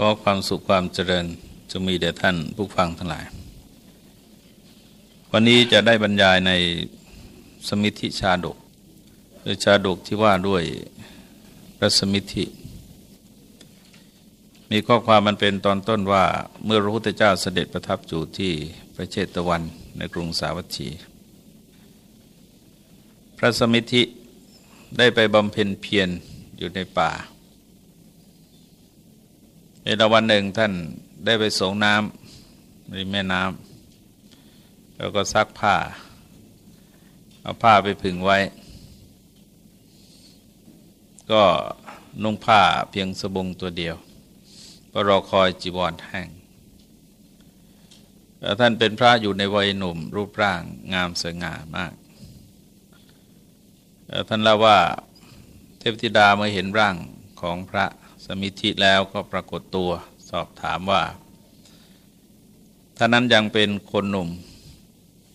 ขอความสุขความเจริญจะมีแด่ท่านผู้ฟังทั้งหลาย วันนี้จะได้บรรยายในสมิธิชาดกหรือชาดกที่ว่าด้วยพระสมิธิ มีข้อความมันเป็นตอนต้นว่าเมื่อพระพุทธเจ้าเสด็จประทับอยู่ที่พระเชตวันในกรุงสาวัตถี พระสมิธิได้ไปบำเพ็ญเพียรอยู่ในป่า ในวันหนึ่งท่านได้ไปส่งน้ำในแม่น้ำแล้วก็ซักผ้า เอาผ้าไปผึ่งไว้ ก็นุ่งผ้าเพียงสบงตัวเดียวก็รอคอยจีวรแห้งท่านเป็นพระอยู่ในวัยหนุ่ม รูปร่างงามสง่ามาก ท่านเล่าว่าเทพธิดาเมื่อเห็นร่างของพระ สมิธิแล้วก็ปรากฏตัวสอบถามว่าท่านั้นยังเป็นคนหนุ่ม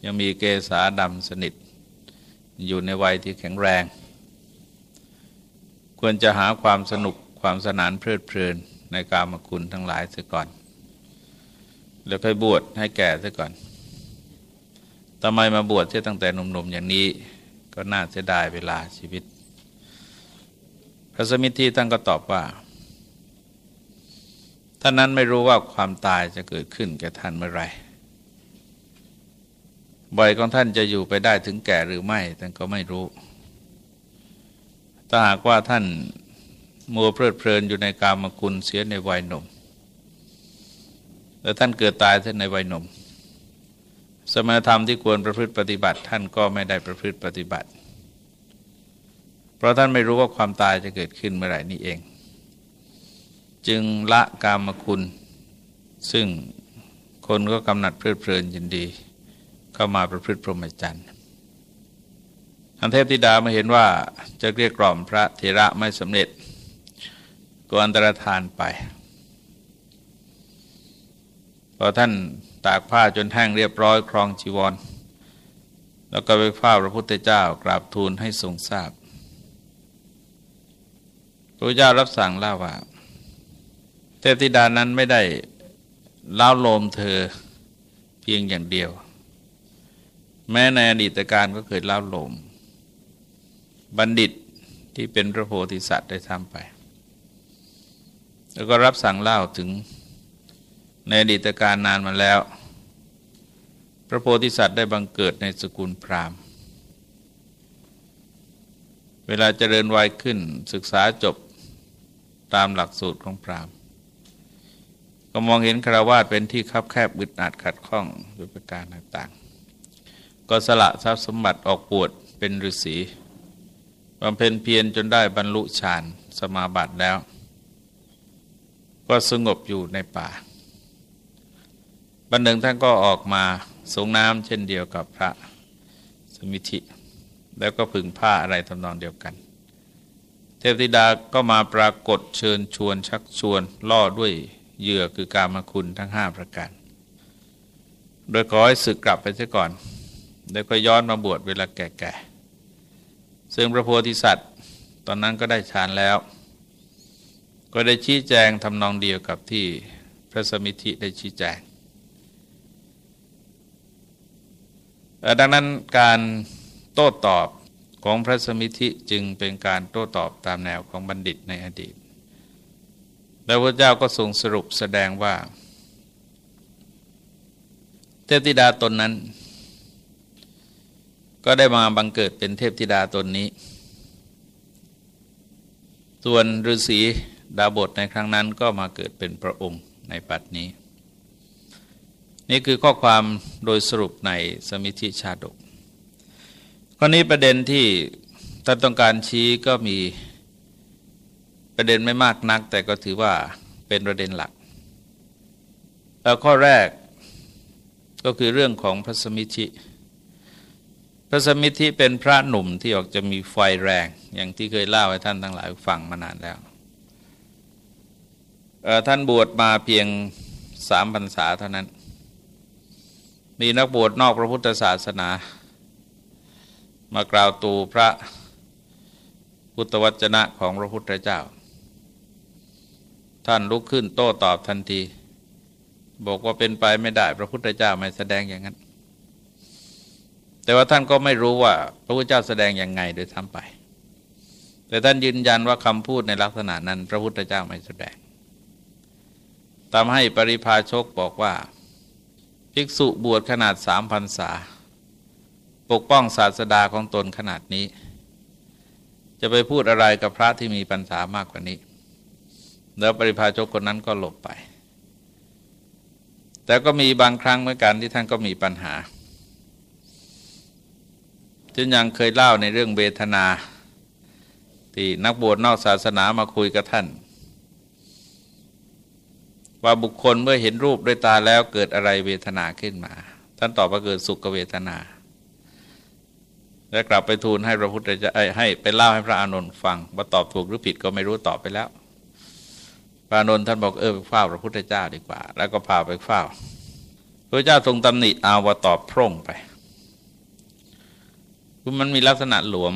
ยังมีเกษาดำสนิท อยู่ในวัยที่แข็งแรง ควรจะหาความสนุกความสนานเพลิดเพลินในกามคุณทั้งหลายเสียก่อน แล้วค่อยบวชให้แก่เสียก่อนทำไมมาบวชเสียตั้งแต่หนุ่มๆอย่างนี้ก็น่าเสียดายเวลาชีวิต พระสมิทธิท่านก็ตอบว่า ท่านนั้นไม่รู้ว่าความตายจะเกิดขึ้นแก่ท่านเมื่อไรบ่อยของท่านจะอยู่ไปได้ถึงแก่หรือไม่ท่านก็ไม่รู้ ถ้าหากว่าท่านมัวเพลิดเพลินอยู่ในกามคุณเสียในวัยหนุ่ม แล้วท่านเกิดตายท่านในวัยหนุ่ม สมณธรรมที่ควรประพฤติปฏิบัติ ท่านก็ไม่ได้ประพฤติปฏิบัติ เพราะท่านไม่รู้ว่าความตายจะเกิดขึ้นเมื่อไหร่นี่เอง จึงละกามคุณ ซึ่งคนก็กำหนัดเพลิดเพลินยินดี เข้ามาประพฤติพรหมจรรย์อันเทพธิดามาเห็นว่าจะเรียกกล่อมพระเทระไม่สำเร็จก็อันตรธานไปพอท่านตากผ้าจนแห้งเรียบร้อยครองจีวร แล้วก็ไปเฝ้าพระพุทธเจ้ากราบทูลให้ทรงทราบพระเจ้ารับสั่งเล่าว่า เทพธิดานั้นไม่ได้เล่าโลมเธอเพียงอย่างเดียว แม้ในอดีตการก็เคยเล่าโลม บัณฑิตที่เป็นพระโพธิสัตว์ได้ทำไป แล้วก็รับสั่งเล่าถึงในอดีตการนานมาแล้ว พระโพธิสัตว์ได้บังเกิดในสกุลพราหมณ์ เวลาเจริญวัยขึ้นศึกษาจบตามหลักสูตรของพราหมณ์ ก็มองเห็นคารวาสเป็นที่คับแคบบึดอัดขัดข้องด้วยประการต่างๆ ก็สละทรัพย์สมบัติออกปวดเป็นฤาษีบำเพ็ญเพียรจนได้บรรลุฌานสมาบัติแล้ว ก็สงบอยู่ในป่าบันหนึ่งท่านก็ออกมาสงน้ำเช่นเดียวกับพระสมิธิ แล้วก็พึงผ้าอะไรทำนองเดียวกัน เทพธิดาก็มาปรากฏเชิญชวนชักชวนล่อด้วย เหยื่อคือการมคุณทั้งห้าประการ โดยขอให้สึกกลับไปเสียก่อน แล้วก็ย้อนมาบวชเวลาแก่ๆ ซึ่งพระโพธิสัตว์ ตอนนั้นก็ได้ฌานแล้ว ก็ได้ชี้แจงทำนองเดียวกับที่พระสมิธิได้ชี้แจงดังนั้นการโต้ตอบของพระสมิธิจึงเป็นการโต้ตอบตามแนวของบัณฑิตในอดีต แล้วพระเจ้าก็ทรงสรุปแสดงว่า เทพธิดาตนนั้น ก็ได้มาบังเกิดเป็นเทพธิดาตนนี้ ส่วนฤาษีดาบทในครั้งนั้นก็มาเกิดเป็นพระองค์ในปัจนี้ นี่คือข้อความโดยสรุปในสมิธิชาดกข้อนี้ประเด็นที่ท่านต้องการชี้ก็มี ประเด็นไม่มากนัก แต่ก็ถือว่าเป็นประเด็นหลักแล้วข้อแรกก็คือเรื่องของพระสมิธิพระสมิธิเป็นพระหนุ่มที่ออกจะมีไฟแรง อย่างที่เคยเล่าให้ท่านทั้งหลายฟังมานานแล้วท่านบวชมาเพียงสามพรรษาเท่านั้น มีนักบวชนอกพระพุทธศาสนา มากล่าวตูพระพุทธวจนะของพระพุทธเจ้า ท่านลุกขึ้นโต้ตอบทันที บอกว่าเป็นไปไม่ได้ พระพุทธเจ้าไม่แสดงอย่างนั้น แต่ว่าท่านก็ไม่รู้ว่า พระพุทธเจ้าแสดงอย่างไงโดยทั้งไป แต่ท่านยืนยันว่าคำพูดในลักษณะนั้น พระพุทธเจ้าไม่แสดงทำให้ปริพาชกบอกว่า ภิกษุบวชขนาดสามพันษา ปกป้องศาสดาของตนขนาดนี้ จะไปพูดอะไรกับพระที่มีปัญษามากกว่านี้ แล้วปริพาชกคนนั้นก็หลบไป แต่ก็มีบางครั้งเหมือนกันที่ท่านก็มีปัญหาจนยังเคยเล่าในเรื่องเวทนาที่นักบวชนอกศาสนามาคุยกับท่าน ว่าบุคคลเมื่อเห็นรูปด้วยตาแล้วเกิดอะไรเวทนาขึ้นมา ท่านตอบว่าเกิดสุขเวทนา แล้วกลับไปทูลให้พระพุทธเจ้าให้ไปเล่าให้พระอานนท์ฟังว่าตอบถูกหรือผิดก็ไม่รู้ตอบไปแล้ว พระนนท์ท่านบอกเออไปเฝ้าพระพุทธเจ้าดีกว่า แล้วก็พาไปเฝ้าพระเจ้าทรงตำหนิเอาว่าตอบพร่งไปคือมันมีลักษณะหลวม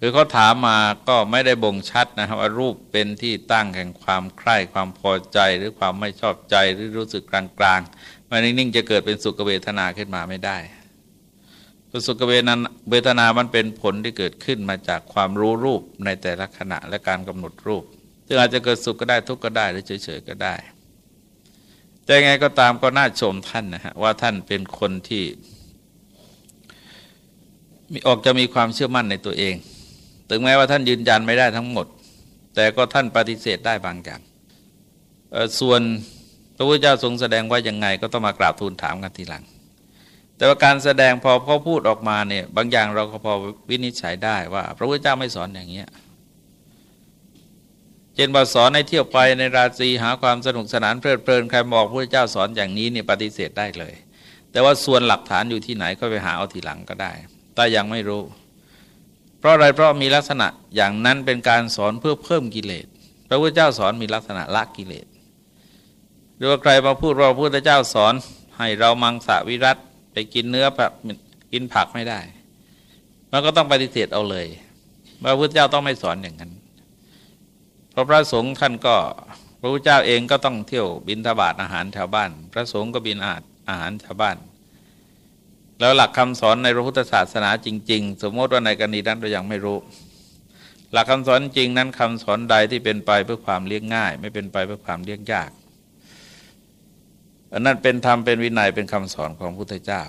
คือเขาถามมาก็ไม่ได้บ่งชัดนะครับว่ารูปเป็นที่ตั้งแห่งความใคร่ความพอใจหรือความไม่ชอบใจหรือรู้สึกกลางๆมันนิ่งๆจะเกิดเป็นสุขเวทนาขึ้นมาไม่ได้สุขเวทนาเวทนามันเป็นผลที่เกิดขึ้นมาจากความรู้รูปในแต่ละขณะและการกำหนดรูป ซึ่งอาจจะเกิดสุขก็ได้ทุกข์ก็ได้หรือเฉยๆก็ได้ แต่ไงก็ตามก็น่าชมท่านนะฮะว่าท่านเป็นคนที่มีออกจะมีความเชื่อมั่นในตัวเอง ถึงแม้ว่าท่านยืนยันไม่ได้ทั้งหมด แต่ก็ท่านปฏิเสธได้บางอย่างส่วนพระพุทธเจ้าทรงแสดงว่ายังไงก็ต้องมากราบทูลถามกันทีหลัง แต่ว่าการแสดงพอเขาพูดออกมาเนี่ยบางอย่างเราก็พอวินิจฉัยได้ว่า พระพุทธเจ้าไม่สอนอย่างเงี้ย เจนบาสอนในเที่ยวไปในราตรีหาความสนุกสนานเพลิดเพลินใครบอกพระพุทธเจ้าสอนอย่างนี้เนี่ยปฏิเสธได้เลย แต่ว่าส่วนหลักฐานอยู่ที่ไหนก็ไปหาเอาทีหลังก็ได้ แต่ยังไม่รู้ เพราะอะไรเพราะมีลักษณะอย่างนั้นเป็นการสอนเพื่อเพิ่มกิเลสพระพุทธเจ้าสอนมีลักษณะละกิเลสหรือว่าใครมาพูดว่าพระพุทธเจ้าสอน ให้เรามังสวิรัตไปกินเนื้อแบบกินผักไม่ได้มันก็ต้องปฏิเสธเอาเลยพระพุทธเจ้าต้องไม่สอนอย่างนั้น เพราะพระสงฆ์ท่านก็พระพุทธเจ้าเองก็ต้องเที่ยวบินทบาทอาหารแถวบ้าน พระสงฆ์ก็บินอาหารแถวบ้าน แล้วหลักคำสอนในพระพุทธศาสนาจริง ๆ สมมติว่าในกรณีนั้นเรายังไม่รู้ หลักคำสอนจริงนั้นคำสอนใดที่เป็นไปเพื่อความเลี้ยงง่าย ไม่เป็นไปเพื่อความเลี้ยงยากอันนั้นเป็นธรรมเป็นวินัยเป็นคำสอนของพระพุทธเจ้า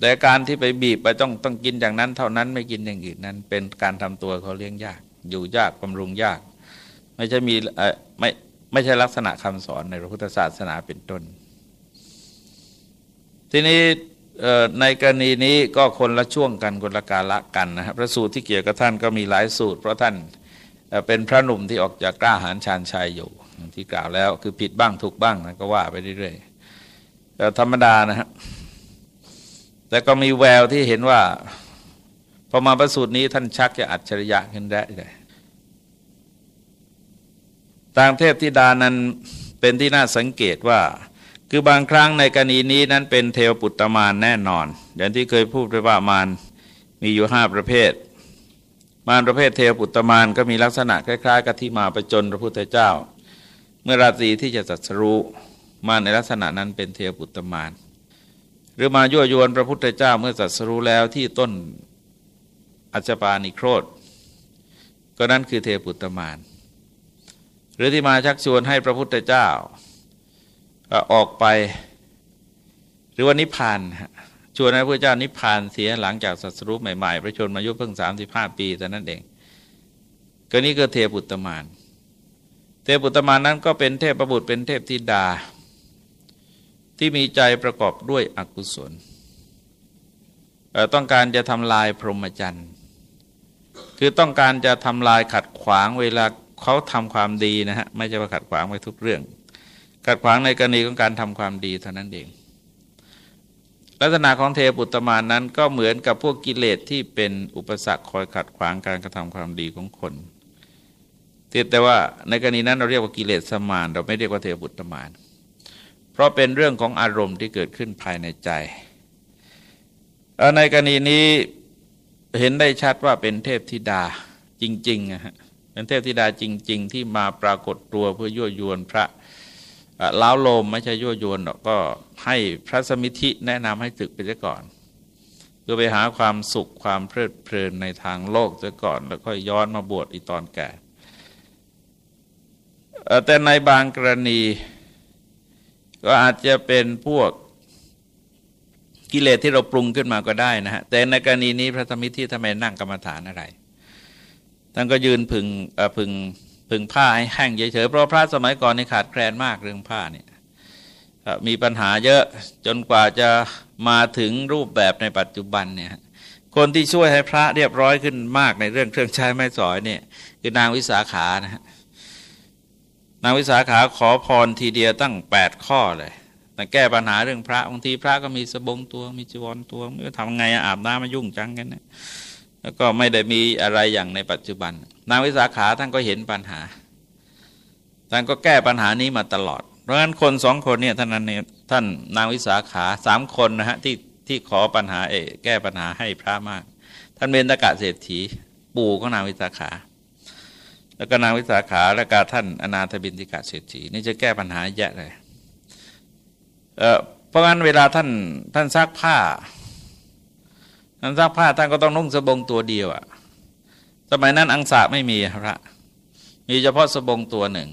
แต่การที่ไปบีบไปต้องต้องกินอย่างนั้น เท่านั้นไม่กินอย่างอื่นนั้น เป็นการทำตัวเขาเลี้ยงยาก อยู่ยากบำรุงยาก ไม่ใช่มีไม่ไม่ใช่ลักษณะคำสอนในพระพุทธศาสนาเป็นต้น ทีนี้ในกรณีนี้ก็คนละช่วงกันคนละกาละกันนะครับพระสูตรที่เกี่ยวกับท่านก็มีหลายสูตร เพราะท่านเป็นพระหนุ่มที่ออกจากกล้าหาญชาญชัยอยู่ที่กล่าวแล้วคือผิดบ้างถูกบ้างนะก็ว่าไปเรื่อยๆแต่ธรรมดานะฮะแต่ก็มีแววที่เห็นว่าพอมาประสูตรนี้ท่านชักจะอัจฉริยะขึ้นได้เลย ต่างเทพธิดานั้นเป็นที่น่าสังเกตว่า คือบางครั้งในกรณีนี้นั้นเป็นเทวปุตตมานแน่นอน อย่างที่เคยพูดไปว่ามารมีอยู่ห้าประเภท มารประเภทเทวปุตตมานก็มีลักษณะคล้ายๆกับที่มาประจนพระพุทธเจ้า เมื่อราตรีที่จะจัดสรู้มาในลักษณะนั้นเป็นเทวปุตตมานหรือมายั่วยวนพระพุทธเจ้าเมื่อจัดสรู้แล้วที่ต้นอัจปานิโครธก็นั้นคือเทวปุตตมาน หรือที่มาชักชวนให้พระพุทธเจ้าออกไป หรือว่านิพพานชวนให้พระเจ้านิพพานเสียหลังจากสัตรุปใหม่ๆ พระชนมายุเพิ่งสามสิบห้าปีแต่นั้นเองก็นี้ก็เทพุตมานเทพุตมานนั้นก็เป็นเทพประบุตรเป็นเทพธิดา ที่มีใจประกอบด้วยอกุศลต้องการจะทำลายพรหมจรรย์ คือต้องการจะทำลายขัดขวางเวลา เขาทำความดีนะฮะไม่ใช่ว่าขัดขวางไปทุกเรื่อง ขัดขวางในกรณีของการทำความดีเท่านั้นเอง ลักษณะของเทปุตตมานั้นก็เหมือนกับพวกกิเลสที่เป็นอุปสรรคคอยขัดขวางการกระทำความดีของคนแต่ว่าในกรณีนั้นเราเรียกว่ากิเลสสมาน เราไม่เรียกว่าเทปุตตมาน เพราะเป็นเรื่องของอารมณ์ที่เกิดขึ้นภายในใจ ในกรณีนี้เห็นได้ชัดว่าเป็นเทพธิดาจริงๆนะฮะ เป็นเทพธิดาจริง ๆ ที่มาปรากฏตัวเพื่อยั่วยวนพระล้าวโลมไม่ใช่ยั่วยวนหรอกก็ให้พระสมิธิแนะนำให้ตึกไปซะก่อนเพื่อไปหาความสุขความเพลิดเพลินในทางโลกซะก่อน แล้วค่อยย้อนมาบวชอีตอนแก่แต่ในบางกรณี ก็อาจจะเป็นพวกกิเลสที่เราปรุงขึ้นมาก็ได้นะฮะแต่ในกรณีนี้พระธรรมิที่ทำไมนั่งกรรมฐานอะไร ท่านก็ยืนพึงพึงพึงผ้าให้แห้งเฉยๆเพราะพระสมัยก่อนนี่ขาดแคลนมากเรื่องผ้าเนี่ยมีปัญหาเยอะจนกว่าจะมาถึงรูปแบบในปัจจุบันเนี่ยคนที่ช่วยให้พระเรียบร้อยขึ้นมากในเรื่องเครื่องใช้ไม้สอยเนี่ยคือนางวิสาขานะฮะนางวิสาขาขอพรทีเดียวตั้งแปดข้อเลยแต่แก้ปัญหาเรื่องพระบางทีพระก็มีสบงตัวมีจีวรตัวไม่ทำไงอาบน้ำมายุ่งจังกันนะ แล้วก็ไม่ได้มีอะไรอย่างในปัจจุบัน นางวิสาขาท่านก็เห็นปัญหา ท่านก็แก้ปัญหานี้มาตลอด เพราะฉะนั้นคนสองคนเนี่ยท่านนั้นเนี่ยท่านนางวิสาขาสามคนนะฮะที่ที่ขอปัญหาเอแก้ปัญหาให้พระมาก ท่านเบญตกะเศรษฐี ปู่ของนางวิสาขา แล้วก็นางวิสาขาและกาท่านอนาถบินติกะเศรษฐีนี่จะแก้ปัญหาแยะเลยเเพราะงั้นเวลาท่านท่านซักผ้า ท่านซักผ้าท่านก็ต้องนุ่งสบงตัวเดียวอะสมัยนั้นอังสะไม่มีพระมีเฉพาะสบงตัวหนึ่ง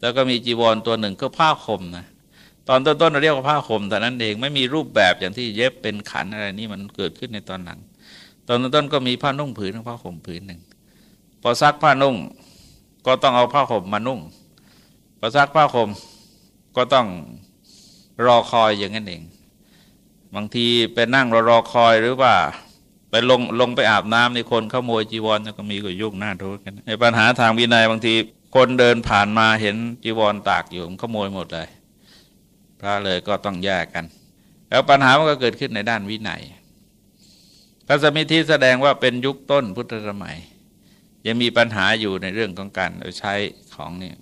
แล้วก็มีจีวรตัวหนึ่งก็ผ้าคมนะตอนต้นๆเราเรียกว่าผ้าคมแต่นั้นเองไม่มีรูปแบบอย่างที่เย็บเป็นขันอะไรนี่มันเกิดขึ้นในตอนหลัง ตอนต้นๆก็มีผ้านุ่งผืนผ้าห่มผืนหนึ่งพอซักผ้านุ่งก็ต้องเอาผ้าห่มมานุ่งพอซักผ้าห่มก็ต้องรอคอยอย่างนั้นเอง บางทีไปนั่งรอรอคอยหรือว่า ไปลงลงไปอาบน้ำในคนขโมยจีวรก็มีก็ยุ่งหน้าทุกันในปัญหาทางวินัยบางทีคนเดินผ่านมาเห็นจีวรตากอยู่ขโมยหมดเลย พระเลยก็ต้องแยกกัน แล้วปัญหามันก็เกิดขึ้นในด้านวินัยพระสมิธิแสดงว่าเป็นยุคต้นพุทธสมัย ยังมีปัญหาอยู่ในเรื่องของการใช้ของนี่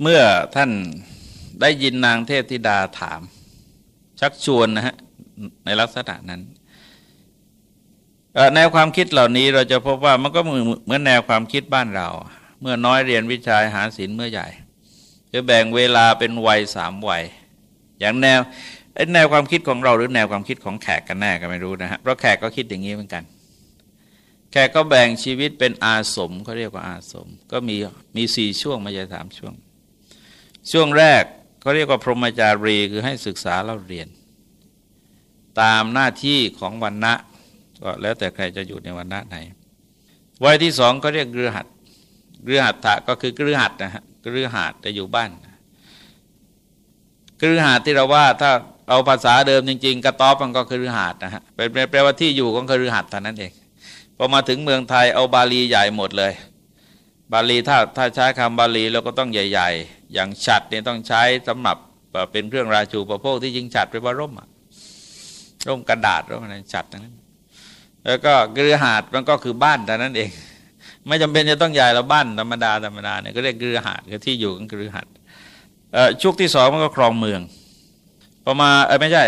เมื่อท่าน ได้ยินนางเทพธิดาถาม ชักชวนนะฮะในลักษณะนั้นแนวความคิดเหล่านี้เราจะพบว่ามันก็เหมือนแนวความคิดบ้านเรา เมื่อน้อยเรียนวิชาหาศิลเมื่อใหญ่จะแบ่งเวลาเป็นวัยสามวัย อย่างแนวแนวความคิดของเราหรือแนวความคิดของแขกกันแน่ก็ไม่รู้นะฮะเพราะแขกก็คิดอย่างนี้เหมือนกัน แขกก็แบ่งชีวิตเป็นอาสมเขาเรียกว่าอาสม ก็มีมีสี่ช่วงไม่ใช่สามช่วง ช่วงแรก เขาเรียกว่าพรหมจารีคือให้ศึกษาเล่าเรียน ตามหน้าที่ของวันณะก็แล้วแต่ใครจะอยู่ในวันณะไหนวัยที่สองก็เรียกเรือหัดเรือหัดถะก็คือเรือหัดนะฮะเรือหัดจะอยู่บ้านเรือหัดที่เราว่าถ้าเอาภาษาเดิมจริง ๆ กระต๊อบมันก็คือเรือหัดนะฮะเป็นแปลว่าที่อยู่ของคือเรือหัดเท่านั้นเองพอมาถึงเมืองไทยเอาบาลีใหญ่หมดเลย บาลีถ้าถ้าใช้คำบาลีเราก็ต้องใหญ่ ๆ อย่างฉัดเนี่ยต้องใช้สำหรับเป็นเครื่องราชูประโภคที่ยิงฉัดไปว่าร่มอะร่มกระดาษร่มอะไรฉัดนั้นแล้วก็เรือหาดมันก็คือบ้านแต่นั้นเอง ไม่จำเป็นจะต้องใหญ่เราบ้านธรรมดาธรรมดาเนี่ยก็เรียกเรือหาดคือที่อยู่ของเรือหาดชุกที่สองมันก็ครองเมืองพอมาเออไม่ใช่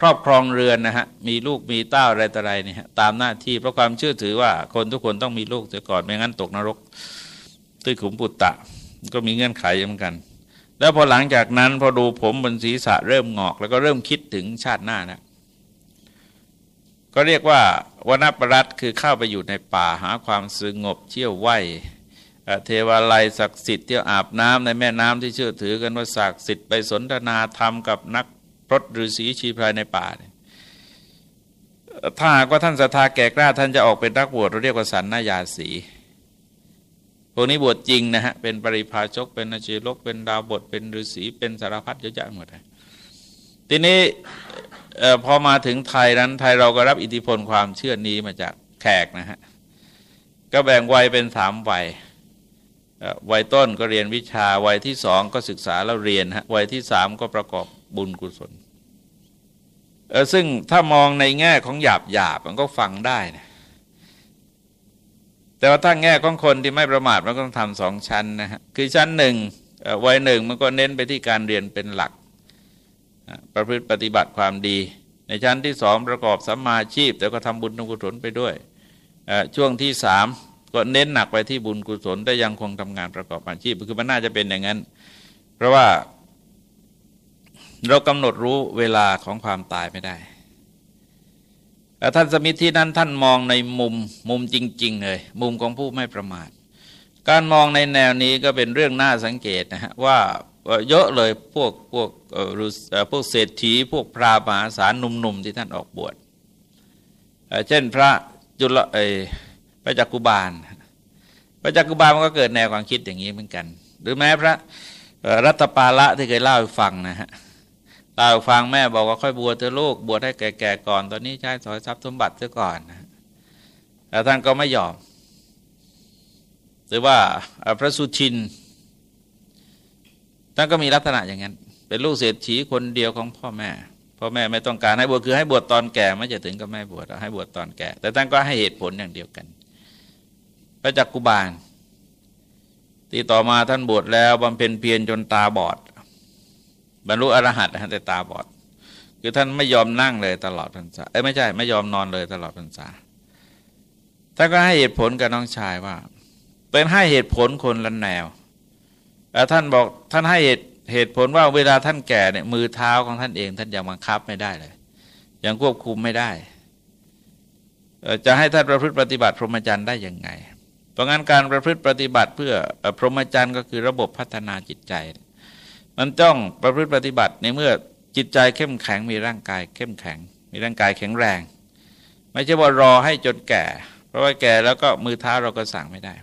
ครอบครองเรือนนะฮะมีลูกมีเต้าอะไรต่ออะไรเนี่ยตามหน้าที่เพราะความเชื่อถือว่าคนทุกคนต้องมีลูกเสียก่อนไม่งั้นตกนรก ตื้อขุมปุตตะ ก็มีเงื่อนไขเหมือนกัน แล้วพอหลังจากนั้นพอดูผมบนศีรษะเริ่มงอก แล้วก็เริ่มคิดถึงชาติหน้านะก็เรียกว่าวนปรัตคือเข้าไปอยู่ในป่าหาความสงบเที่ยวไหวเทวาลัยศักดิ์สิทธิ์เที่ยวอาบน้ำในแม่น้ำที่เชื่อถือกันว่าศักดิ์สิทธิ์ไปสนทนาธรรมกับนักพรตฤาษีชีพรายในป่าถ้าหากว่าท่านศรัทธาแก่กล้าท่านจะออกเป็นนักบวชเราเรียกว่าสันนายาสี พวกนี้บวชจริงนะฮะ เป็นปริพาชก เป็นอาชีลก เป็นดาวบท เป็นฤาษี เป็นสารพัดเยอะแยะหมดเลยทีนี้พอมาถึงไทยนั้นไทยเราก็รับอิทธิพลความเชื่อนี้มาจากแขกนะฮะ ก็แบ่งวัยเป็นสามวัยวัยต้นก็เรียนวิชา วัยที่สองก็ศึกษาแล้วเรียนฮะ วัยที่สามก็ประกอบบุญกุศลซึ่งถ้ามองในแง่ของหยาบหยาบมันก็ฟังได้นะ แต่ว่าถ้าแง่ของคนที่ไม่ประมาทมันก็ต้องทำสองชั้นนะฮะคือชั้นหนึ่งวัยหนึ่งมันก็เน้นไปที่การเรียนเป็นหลัก ประพฤติปฏิบัติความดี ในชั้นที่สองประกอบสัมมาชีพ แต่ก็ทำบุญกุศลไปด้วยช่วงที่สามก็เน้นหนักไปที่บุญกุศลแต่ยังคงทำงานประกอบอาชีพคือมันน่าจะเป็นอย่างนั้น เพราะว่าเรากำหนดรู้เวลาของความตายไม่ได้ ท่านสมิธทธินั้นท่านมองในมุมมุมจริง ๆ เลย มุมของผู้ไม่ประมาท การมองในแนวนี้ก็เป็นเรื่องน่าสังเกตนะฮะว่าเยอะเลยพวกพวกพวกเศรษฐีพวกพระมหาศาลหนุ่มๆที่ท่านออกบวชเช่นพระจุลไอพระจักกุบาล พระจักกุบาลมันก็เกิดแนวความคิดอย่างนี้เหมือนกัน หรือแม้พระรัตปาละที่เคยเล่าให้ฟังนะฮะ เล่าฟังแม่บอกว่าค่อยบวชเธอลูกบวชให้แก่ๆก่อน ตอนนี้ใช้สอยทรัพย์สมบัติเสียก่อนนะแต่ท่านก็ไม่ยอม หรือว่าพระสุชินท่านก็มีลักษณะอย่างนั้น เป็นลูกเศรษฐีคนเดียวของพ่อแม่ พ่อแม่ไม่ต้องการให้บวชคือให้บวชตอนแก่ไม่จะถึงก็ไม่บวชให้บวชตอนแก่ แต่ท่านก็ให้เหตุผลอย่างเดียวกัน พระจักกุบาลที่ต่อมาท่านบวชแล้วบำเพ็ญเพียรจนตาบอด บรรลุอรหัตแต่ตาบอด คือท่านไม่ยอมนั่งเลยตลอดพรรษาเอ้ไม่ใช่ไม่ยอมนอนเลยตลอดพรรษาท่านก็ให้เหตุผลกับน้องชายว่า เป็นให้เหตุผลคนละแนวแล้วท่านบอกท่านให้เหตุเหตุผลว่าเวลาท่านแก่เนี่ยมือเท้าของท่านเอง ท่านยังบังคับไม่ได้เลย ยังควบคุมไม่ได้ จะให้ท่านประพฤติปฏิบัติ พรหมจรรย์ได้ยังไง เพราะงั้นการประพฤติปฏิบัติเพื่อพรหมจรรย์ก็คือระบบพัฒนาจิตใจ มันต้องประพฤติปฏิบัติในเมื่อจิตใจเข้มแข็งมีร่างกาย เข้มแข็ง มีร่างกายแข็งแรง ไม่ใช่ว่ารอให้จนแก่ เพราะว่าแก่แล้วก็มือเท้าเราก็สั่งไม่ได้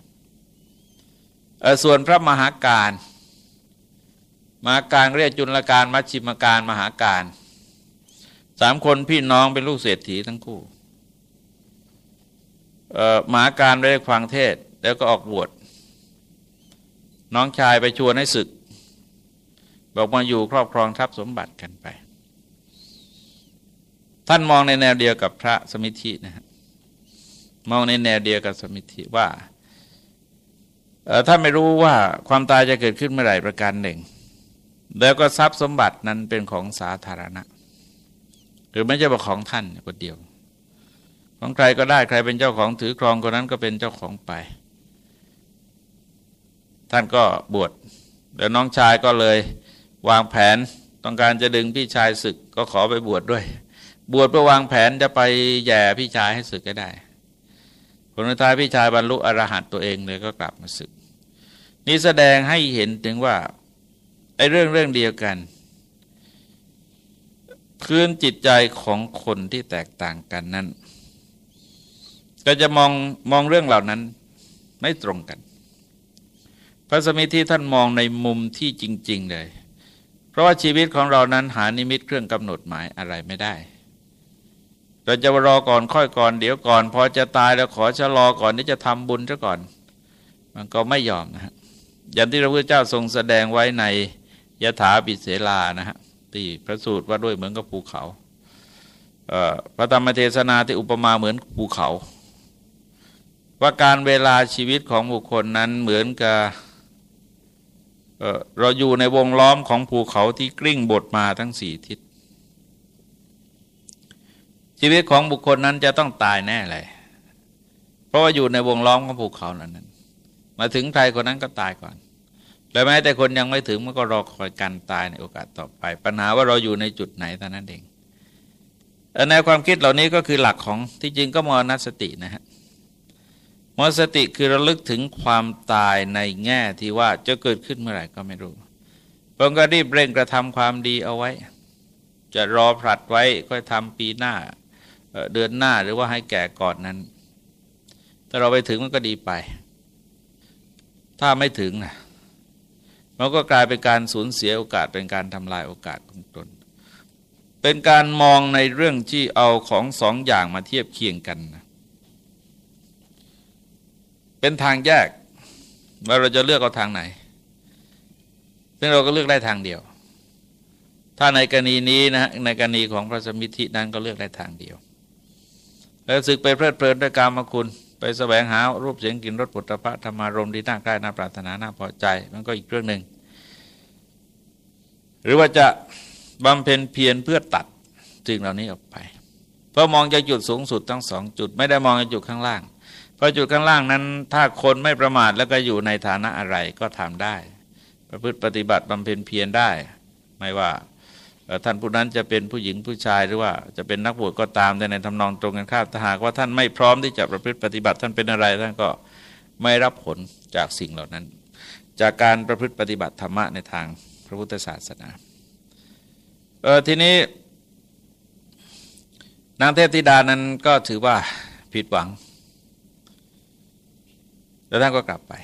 ส่วนพระมหาการมหาการเรียกจุลการมัชชิมการมหาการสามคนพี่น้องเป็นลูกเศรษฐีทั้งคู่มหาการได้ฟังเทศแล้วก็ออกบวชน้องชายไปชวนให้ศึก บอกมาอยู่ครอบครองทรัพย์สมบัติกันไป ท่านมองในแนวเดียวกับพระสมิธินะฮะมองในแนวเดียวกับสมิธิว่าถ้าไม่รู้ว่าความตายจะเกิดขึ้นเมื่อไหร่ประการหนึ่ง แล้วก็ทรัพย์สมบัตินั้นเป็นของสาธารณะ หรือไม่ใช่เป็นของท่านคนเดียว ของใครก็ได้ใครเป็นเจ้าของถือครองคนนั้นก็เป็นเจ้าของไป ท่านก็บวชแล้วน้องชายก็เลย วางแผนต้องการจะดึงพี่ชายศึกก็ขอไปบวชดด้วย บวชเพื่อวางแผนจะไปแย่พี่ชายให้ศึกก็ได้ผลท้ายพี่ชายบรรลุอรหัตตัวเองเลยก็กลับมาศึก นี่แสดงให้เห็นถึงว่าไอ้เรื่องเรื่องเดียวกัน พื้นจิตใจของคนที่แตกต่างกันนั้น ก็จะมองมองเรื่องเหล่านั้นไม่ตรงกัน พระสมิที่ท่านมองในมุมที่จริง ๆ เลย เพราะว่าชีวิตของเรานั้นหานิมิตเครื่องกำหนดหมายอะไรไม่ได้เราจะรอก่อนค่อยก่อนเดี๋ยวก่อนพอจะตายแล้วขอชะลอก่อนที่จะทำบุญซะก่อน มันก็ไม่ยอมนะฮะอย่างที่พระพุทธเจ้าทรงแสดงไว้ในยถาปิเสลานะฮะที่พระสูตรว่าด้วยเหมือนกับภูเขาพระธรรมเทศนาที่อุปมาเหมือนภูเขา ว่าการเวลาชีวิตของบุคคลนั้นเหมือนกับ เราอยู่ในวงล้อมของภูเขาที่กลิ้งบทมาทั้งสี่ทิศ ชีวิตของบุคคลนั้นจะต้องตายแน่เลย เพราะว่าอยู่ในวงล้อมของภูเขานั้น มาถึงใครคนนั้นก็ตายก่อน และแม้แต่คนยังไม่ถึงมันก็รอคอยการตายในโอกาสต่อไป ปัญหาว่าเราอยู่ในจุดไหนเท่านั้นเองในวความคิดเหล่านี้ก็คือหลักของที่จริงก็มรณสตินะฮะ มสติคือระลึกถึงความตายในแง่ที่ว่าจะเกิดขึ้นเมื่อไหร่ก็ไม่รู้เพิ่งก็รีบเร่งกระทำความดีเอาไว้ จะรอผลัดไว้ค่อยทำปีหน้าเดือนหน้าหรือว่าให้แก่ก่อนนั้นถ้าเราไปถึงมันก็ดีไป ถ้าไม่ถึงนะมันก็กลายเป็นการสูญเสียโอกาสเป็นการทำลายโอกาสของตน เป็นการมองในเรื่องที่เอาของสองอย่างมาเทียบเคียงกันนะ เป็นทางแยกว่าเราจะเลือกเอาทางไหน ซึ่งเราก็เลือกได้ทางเดียว ถ้าในกรณีนี้นะในกรณีของพระสมิธินั้นก็เลือกได้ทางเดียว แล้วศึกไปเพลิดเพลินด้วยกามคุณ ไปแสวงหารูปเสียงกลิ่นรสปุถะพระธรรมารมดีน่าใกล้น่าปรารถนาน่าพอใจ มันก็อีกเรื่องหนึ่ง หรือว่าจะบำเพ็ญเพียรเพื่อตัดสิ่งเหล่านี้ออกไป เพราะมองจากจุดสูงสุดทั้งสองจุดไม่ได้มองจากจุดข้างล่าง พราะจุดข้างล่างนั้น ถ้าคนไม่ประมาทแล้วก็อยู่ในฐานะอะไรก็ทำได้ ประพฤติปฏิบัติบำเพ็ญเพียรได้ ไม่ว่าท่านผู้นั้นจะเป็นผู้หญิงผู้ชายหรือว่าจะเป็นนักบวชก็ตามแต่ในทำนองตรงกันข้ามถ้าหากว่าท่านไม่พร้อมที่จะประพฤติปฏิบัติท่านเป็นอะไรท่านก็ไม่รับผลจากสิ่งเหล่านั้น จากการประพฤติปฏิบัติธรรมะในทางพระพุทธศาสนาเออทีนี้นางเทพธิดานั้นก็ถือว่าผิดหวัง แล้วท่านก็กลับไป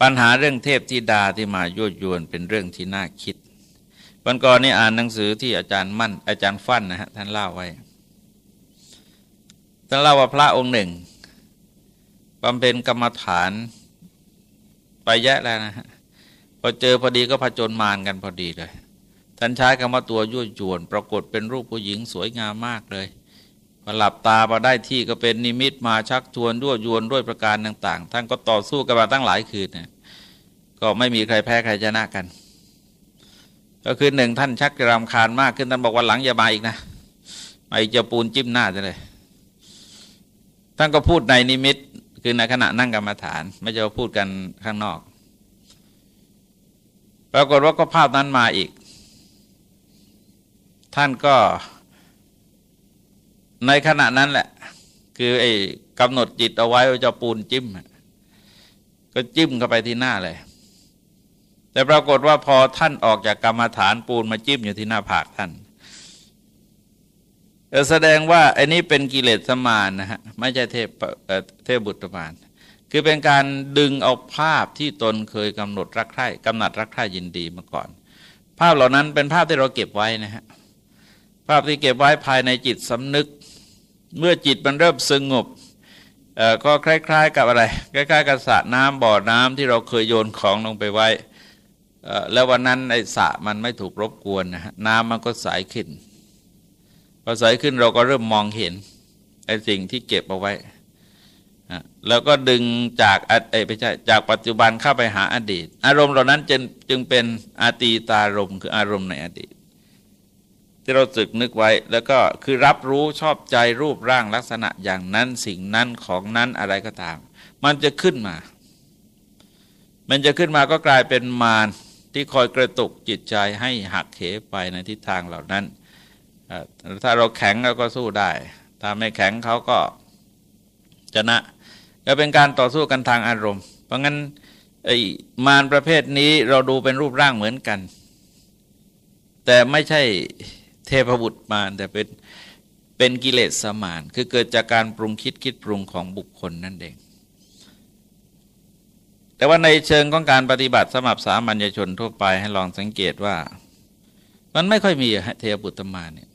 ปัญหาเรื่องเทพธิดาที่มายั่วยวนเป็นเรื่องที่น่าคิดวันก่อนนี้อ่านหนังสือที่อาจารย์มั่น อาจารย์ฟั่นนะฮะท่านเล่าไว้ท่านเล่าว่าพระองค์หนึ่งบำเพ็ญกรรมฐานไปแยะแล้วนะฮะพอเจอพอดีก็ผจญมารกันพอดีเลยท่านใช้คำว่าตัวยั่วยวน ปรากฏเป็นรูปผู้หญิงสวยงามมากเลย พอหลับตาพอได้ที่ก็เป็นนิมิตมาชักชวนด้วยยวนด้วยประการต่าง ๆ ท่านก็ต่อสู้กันมาตั้งหลายคืนนะก็ไม่มีใครแพ้ใครชนะกัน ก็คือหนึ่งท่านชักรำคาญมากขึ้นท่านบอกวันหลังอย่ามาอีกนะมาอีกจะปูนจิ้มหน้าจะเลย ท่านก็พูดในนิมิตคือในขณะนั่งกรรมฐาน ไม่จะพูดกันข้างนอกปรากฏว่าก็ภาพนั้นมาอีก ท่านก็ ในขณะนั้นแหละ คือไอ้กำหนดจิตเอาไว้ว่าจะปูนจิ้ม ก็จิ้มเข้าไปที่หน้าเลย แต่ปรากฏว่าพอท่านออกจากกรรมฐานปูนมาจิ้มอยู่ที่หน้าผากท่านแสดงว่าอันนี้เป็นกิเลสสมานนะฮะไม่ใช่เทพเทพบุตรมาน คือเป็นการดึงเอาภาพที่ตนเคยกำหนดรักใคร่กำหนัดรักใคร่ยินดีมาก่อน ภาพเหล่านั้นเป็นภาพที่เราเก็บไว้นะฮะภาพที่เก็บไว้ภายในจิตสำนึก เมื่อจิตมันเริ่มสงบก็คล้าย ๆ กับอะไร คล้ายๆกับสระน้ำบ่อน้ำที่เราเคยโยนของลงไปไว้แล้ววันนั้นไอ้สระมันไม่ถูกรบกวนนะน้ำมันก็ใสขึ้นพอใสขึ้นเราก็เริ่มมองเห็นไอ้สิ่งที่เก็บเอาไว้แล้วก็ดึงจากไอ้ไม่ใช่จากปัจจุบันเข้าไปหาอดีต อารมณ์เหล่านั้นจึงจึงเป็นอาตีตารมคืออารมณ์ในอดีต ที่เราสึกนึกไว้ แล้วก็คือรับรู้ชอบใจรูปร่างลักษณะอย่างนั้นสิ่งนั้นของนั้นอะไรก็ตาม มันจะขึ้นมา มันจะขึ้นมาก็กลายเป็นมารที่คอยกระตุกจิตใจให้หักเหไปในทิศทางเหล่านั้น ถ้าเราแข็งเราก็สู้ได้ ถ้าไม่แข็งเขาก็ชนะก็เป็นการต่อสู้กันทางอารมณ์ เพราะงั้นไอ้มารประเภทนี้เราดูเป็นรูปร่างเหมือนกัน แต่ไม่ใช่ เทพบุตรมารแต่เป็นเป็นกิเลสสมาน คือเกิดจากการปรุงคิดคิดปรุงของบุคคลนั่นเอง แต่ว่าในเชิงของการปฏิบัติสมับสามัญชนทั่วไปให้ลองสังเกตว่า มันไม่ค่อยมีเทวบุตรมาเนี่ย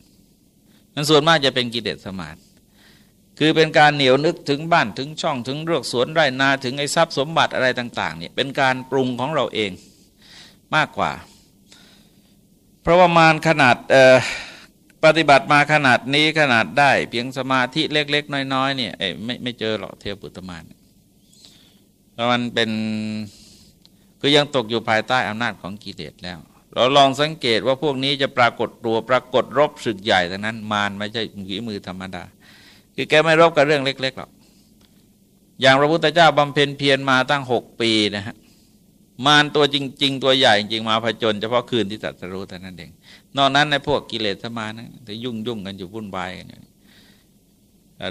มันส่วนมากจะเป็นกิเลสสมานคือเป็นการเหนียวนึกถึงบ้านถึงช่องถึงเรืองสวนไร่นาถึงไอ้ทรัพย์สมบัติอะไรต่าง ๆ เนี่ยเป็นการปรุงของเราเองมากกว่า เพราะว่ามารขนาดปฏิบัติมาขนาดนี้ขนาดได้ เพียงสมาธิเล็ก ๆ น้อย ๆ เนี่ยไม่ไม่เจอหรอกเทวบุตรมารมันเป็นคือยังตกอยู่ภายใต้อำนาจของกิเลสแล้ว เราลองสังเกตว่าพวกนี้จะปรากฏตัวปรากฏรบศึกใหญ่ดังนั้น มารไม่ใช่ฝีมือธรรมดา คือแกไม่รบกับเรื่องเล็ก ๆ หรอก อย่างพระพุทธเจ้าบำเพ็ญเพียรมาตั้งหกปีนะฮะ มารตัวจริง ๆ ตัวใหญ่จริงมาผจญเฉพาะคืนที่ตัดสรู้แต่นั้นเอง นอกนั้นในพวกกิเลสมานะจะยุ่งยุ่งกันอยู่วุ่นวายกันอยู่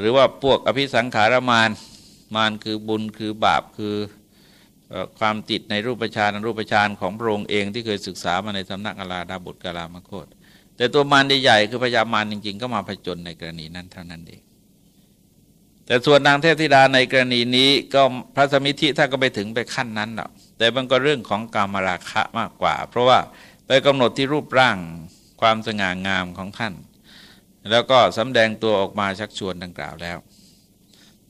หรือว่าพวกอภิสังขารมารมารคือบุญคือบาปคือความติดในรูปฌานรูปฌานของพระองค์เองที่เคยศึกษามาในสำนักอลาดาบุตรกาลามโคตแต่ตัวมารใหญ่คือพญามารจริง ๆ ก็มาผจญในกรณีนั้นเท่านั้นเองแต่ส่วนนางเทพธิดาในกรณีนี้ก็พระสมิธิถ้าก็ไปถึงไปขั้นนั้นหรอก แต่มันก็เรื่องของกามราคะมากกว่า เพราะว่าไปกำหนดที่รูปร่างความสง่างามของท่าน แล้วก็สำแดงตัวออกมาชักชวนดังกล่าวแล้ว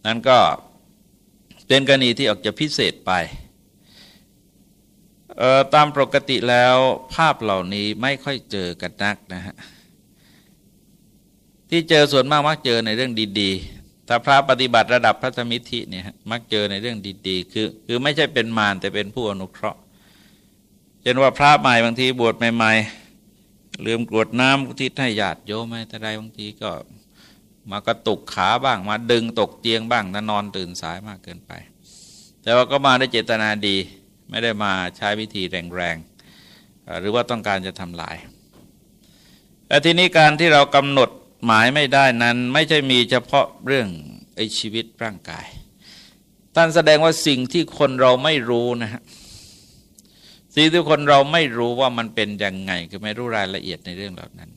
นั้นก็เป็นกรณีที่ออกจะพิเศษไปตามปกติแล้วภาพเหล่านี้ไม่ค่อยเจอกันนักนะฮะที่เจอส่วนมากมักเจอในเรื่องดี ๆ ถ้าพระปฏิบัติระดับพระสมิธิเนี่ยมักเจอในเรื่องดีๆ คือ คือไม่ใช่เป็นมารแต่เป็นผู้อนุเคราะห์เช่นว่าพระใหม่บางทีบวชใหม่ๆลืมกรวดน้ำที่ให้ญาติโยมไม่แต่ใดบางทีก็มากระตุกขาบ้างมาดึงตกเตียงบ้างนอนตื่นสายมากเกินไป แต่ว่าก็มาได้เจตนาดี ไม่ได้มาใช้วิธีแรงๆหรือว่าต้องการจะทำลายแต่ทีนี้การที่เรากำหนด หมายไม่ได้นั้นไม่ใช่มีเฉพาะเรื่องไอชีวิตร่างกายท่านแสดงว่าสิ่งที่คนเราไม่รู้นะฮะสิ่งที่คนเราไม่รู้ว่ามันเป็นยังไงคือไม่รู้รายละเอียดในเรื่องเหล่านั้น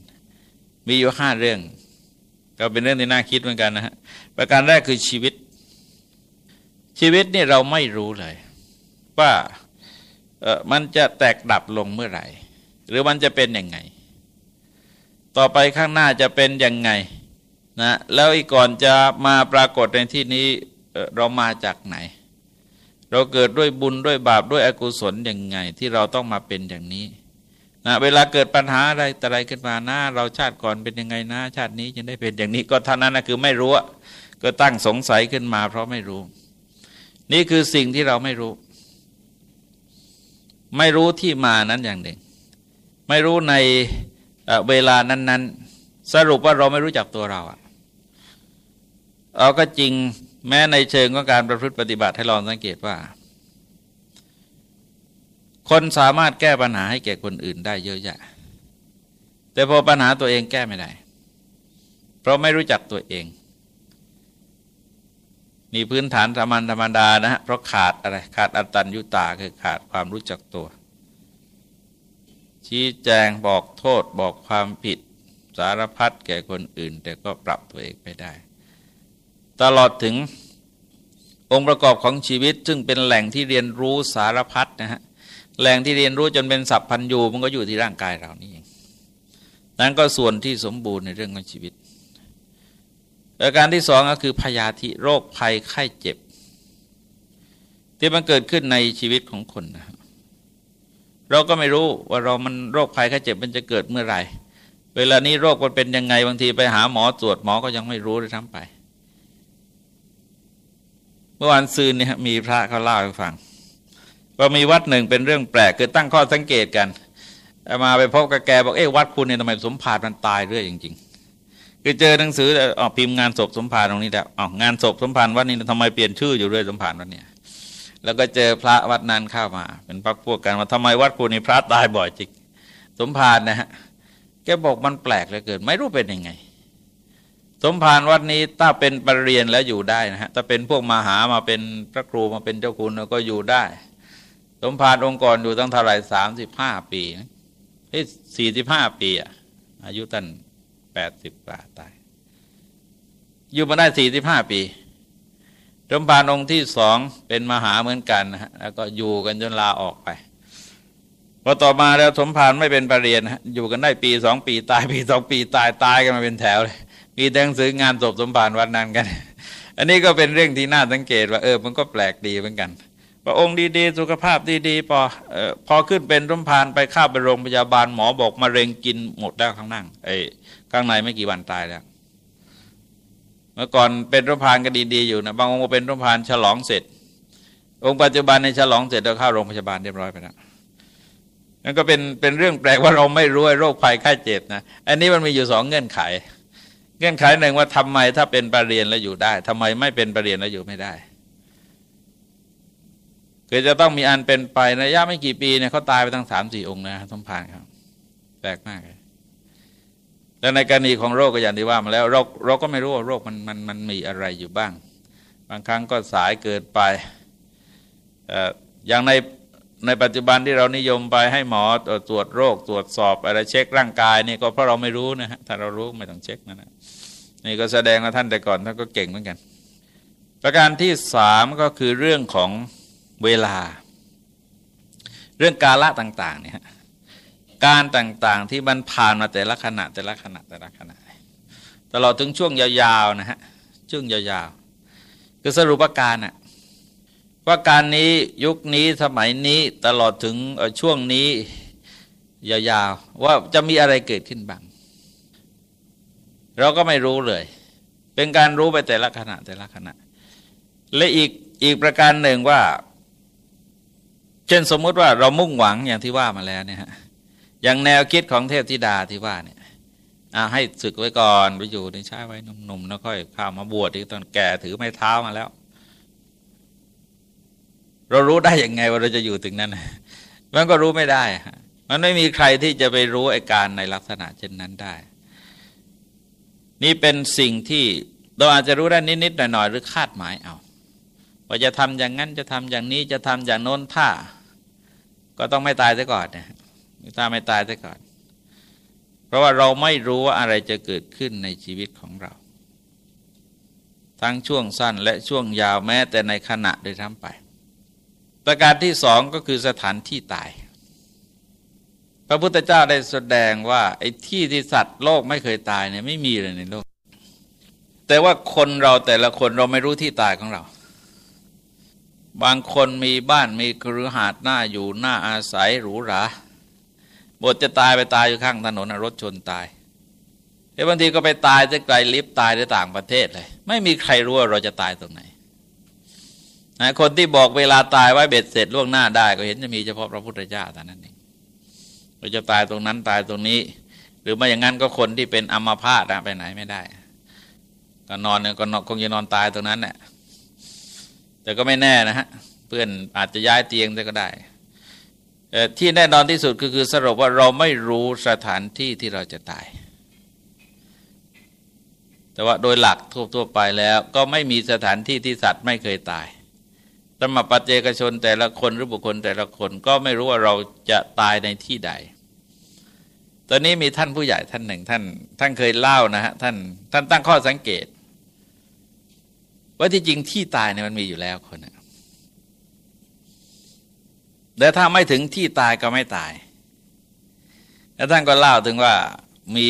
มีอยู่ห้าเรื่อง ก็เป็นเรื่องที่น่าคิดเหมือนกันนะฮะประการแรกคือชีวิต ชีวิตนี่เราไม่รู้เลย ว่าเออมันจะแตกดับลงเมื่อไหร่ หรือมันจะเป็นยังไง ต่อไปข้างหน้าจะเป็นยังไงนะแล้วอีกก่อนจะมาปรากฏในที่นี้เรามาจากไหน เราเกิดด้วยบุญด้วยบาปด้วยอกุศลยังไง ที่เราต้องมาเป็นอย่างนี้นะเวลาเกิดปัญหาอะไรแต่อะไรขึ้นมาหน้า เราชาติก่อนเป็นยังไงนะ ชาตินี้จะได้เป็นอย่างนี้ก็เท่านั้นนะคือไม่รู้ก็ตั้งสงสัยขึ้นมา เพราะไม่รู้ นี่คือสิ่งที่เราไม่รู้ ไม่รู้ที่มานั้นอย่างหนึ่ง ไม่รู้ใน เวลานั้น ๆ สรุปว่าเราไม่รู้จักตัวเราอะเอาก็จริงแม้ในเชิงของการประพฤติปฏิบัติให้ลองสังเกตว่า คนสามารถแก้ปัญหาให้แก่คนอื่นได้เยอะแยะ แต่พอปัญหาตัวเองแก้ไม่ได้ เพราะไม่รู้จักตัวเองนี่พื้นฐานธรรมธรรมดานะฮะเพราะขาดอะไรขาดอัตตัญญุตาคือขาดความรู้จักตัว ชี้แจงบอกโทษบอกความผิดสารพัดแก่คนอื่น แต่ก็ปรับตัวเองไม่ได้ ตลอดถึงองค์ประกอบของชีวิต ซึ่งเป็นแหล่งที่เรียนรู้สารพัดนะฮะแหล่งที่เรียนรู้จนเป็นสัพพันยูมันก็อยู่ที่ร่างกายเรานี่เองนั้นก็ส่วนที่สมบูรณ์ในเรื่องของชีวิตประการที่สองก็คือพยาธิโรคภัยไข้เจ็บ ที่มันเกิดขึ้นในชีวิตของคนนะ เราก็ไม่รู้ว่าเรามันโรคภัยไข้เจ็บมันจะเกิดเมื่อไหร่ เวลานี้โรคมันเป็นยังไงบางทีไปหาหมอตรวจหมอก็ยังไม่รู้เลยทั้งไป เมื่อวานซืนเนี่ยมีพระเขาเล่าให้ฟังว่ามีวัดหนึ่งเป็นเรื่องแปลกคือตั้งข้อสังเกตกันมาไปพบกับแกบอกเอ๊ะวัดคุณเนี่ยทำไมสมภารมันตายเรื่อยจริงๆคือเจอหนังสือออกพิมพ์งานศพสมภารตรงนี้แล้วอ๋องานศพสมภารวัดนี้ทำไมเปลี่ยนชื่ออยู่เรื่อยสมภารวัดเนี่ย แล้วก็เจอพระวัดนั้นเข้ามา เป็นพักพวกกันว่าทำไมวัดคุณนี่พระตายบ่อยจริงสมภารนะฮะแกบอกมันแปลกเหลือเกินไม่รู้เป็นยังไง สมภารวัดนี้ถ้าเป็นปรริญญาแล้วอยู่ได้นะฮะถ้าเป็นพวกมาหามาเป็นพระครูมาเป็นเจ้าคุณก็อยู่ได้ สมภารองค์กรอยู่ตั้งเท่าไหร่สามสิบห้าปีเฮ้ยสี่สิบห้าปีอะอายุตั้งแปดสิบกว่าตาย อยู่มาได้สี่สิบห้าปี สมภารองค์ที่สองเป็นมหาเหมือนกันนะฮะแล้วก็อยู่กันจนลาออกไปพอต่อมาแล้วสมภารไม่เป็นปรริญญาอยู่กันได้ปีสองปีตายปีสองปีตายตายกันมาเป็นแถวเลยมีหนังสืองานศพสมภารวัดนั้นกัน อันนี้ก็เป็นเรื่องที่น่าสังเกตว่าเออมันก็แปลกดีเหมือนกัน พระองค์ดีๆสุขภาพดีๆพอออพอขึ้นเป็นสมภารไปเข้าไปโรงพยาบาลหมอบอกมะเร็งกินหมดแล้วข้างนั่งไอ้ข้างในไม่กี่วันตายแล้ว เมื่อก่อนเป็นร่มพานก็ดีๆอยู่นะบางองค์เป็นร่มพานฉลองเสร็จ องค์ปัจจุบันในฉลองเสร็จแล้วเข้าโรงพยาบาลเรียบร้อยไปแล้วนั่นก็เป็นเป็นเรื่องแปลกว่าเราไม่รู้โรคภัยไข้เจ็บนะอันนี้มันมีอยู่สองเงื่อนไข เงื่อนไขหนึ่งว่าทำไมถ้าเป็นปรริญญาแล้วอยู่ได้ทำไมไม่เป็นปรริญญาแล้วอยู่ไม่ได้คือจะต้องมีอันเป็นไปนะยะไม่กี่ปีเนี่ยเขาตายไปตั้งสามสี่องค์นะสมภารครับแปลกมากเลย แล้วในกรณีของโรคก็อย่างที่ว่ามาแล้วโรคเราก็ไม่รู้ว่าโรคมันมันมันมีอะไรอยู่บ้าง บางครั้งก็สายเกิดไปอย่างในในปัจจุบันที่เรานิยมไปให้หมอตรวจโรคตรวจสอบอะไรเช็คร่างกายนี่ก็เพราะเราไม่รู้นะฮะถ้าเรารู้ไม่ต้องเช็คนะนะนี่ก็แสดงว่าท่านแต่ก่อนท่านก็เก่งเหมือนกัน ประการที่สามก็คือเรื่องของเวลา เรื่องกาละต่าง ๆ เนี่ย การต่างๆที่มันผ่านมาแต่ละขณะแต่ละขณะแต่ละขณะตลอดถึงช่วงยาวๆนะฮะช่วงยาวๆคือสรุปประการอะว่าการนี้ยุคนี้สมัยนี้ตลอดถึงช่วงนี้ยาวๆว่าจะมีอะไรเกิดขึ้นบ้างเราก็ไม่รู้เลย เป็นการรู้ไปแต่ละขณะแต่ละขณะ และอีกอีกประการหนึ่งว่า เช่นสมมุติว่าเรามุ่งหวังอย่างที่ว่ามาแล้วเนี่ยฮะ อย่างแนวคิดของเทพธิดาที่ว่าเนี่ยให้ศึกไว้ก่อนไปอยู่ในใช้ไว้หนุ่มๆแล้วค่อยข้ามาบวชที่ตอนแก่ถือไม้เท้ามาแล้ว เรารู้ได้ยังไงว่าเราจะอยู่ถึงนั้นมันก็รู้ไม่ได้มันไม่มีใครที่จะไปรู้อาการในลักษณะเช่นนั้นได้ นี่เป็นสิ่งที่เราอาจจะรู้ได้นิดๆหน่อยๆหรือคาดหมายเอาว่าจะทำอย่างนั้นจะทำอย่างนี้จะทำอย่างโน้นถ้า ก็ต้องไม่ตายซะก่อนเนะ ถ้าไม่ตายซะก่อน เพราะว่าเราไม่รู้ว่าอะไรจะเกิดขึ้นในชีวิตของเรา ทั้งช่วงสั้นและช่วงยาวแม้แต่ในขณะโดยทั้งไป ประการที่สองก็คือสถานที่ตาย พระพุทธเจ้าได้แสดงว่าไอ้ที่ที่สัตว์โลกไม่เคยตายเนี่ยไม่มีเลยในโลก แต่ว่าคนเราแต่ละคนเราไม่รู้ที่ตายของเราบางคนมีบ้านมีครือหาดหน้าอยู่หน้าอาศัยหรูหรา บทจะตายไปตายอยู่ข้างถนนรถชนตายเดี๋ยวบางทีก็ไปตายจะไกลลิฟตายในต่างประเทศเลย ไม่มีใครรู้ว่าเราจะตายตรงไหนนะคนที่บอกเวลาตายไว้เบ็ดเสร็จล่วงหน้าได้ ก็เห็นจะมีเฉพาะพระพุทธเจ้าแต่นั้นเองเราจะตายตรงนั้นตายตรงนี้ หรือไม่อย่างนั้นก็คนที่เป็นอัมพาตไปไหนไม่ได้ก็นอนเนี่ยก็คงจะนอนตายตรงนั้นแหละแต่ก็ไม่แน่นะฮะ เพื่อนอาจจะย้ายเตียงได้ก็ได้ ที่แน่นอนที่สุดก็คือสรุปว่าเราไม่รู้สถานที่ที่เราจะตาย แต่ว่าโดยหลักทั่วๆไปแล้วก็ไม่มีสถานที่ที่สัตว์ไม่เคยตายสมปัจเจกชนแต่ละคนหรือบุคคลแต่ละคนก็ไม่รู้ว่าเราจะตายในที่ใด ตอนนี้มีท่านผู้ใหญ่ท่านหนึ่งท่าน ท่านเคยเล่านะฮะท่านท่านตั้งข้อสังเกต ว่าที่จริงที่ตายเนี่ยมันมีอยู่แล้วคนนะ แต่ถ้าไม่ถึงที่ตายก็ไม่ตาย แล้วท่านก็เล่าถึงว่ามี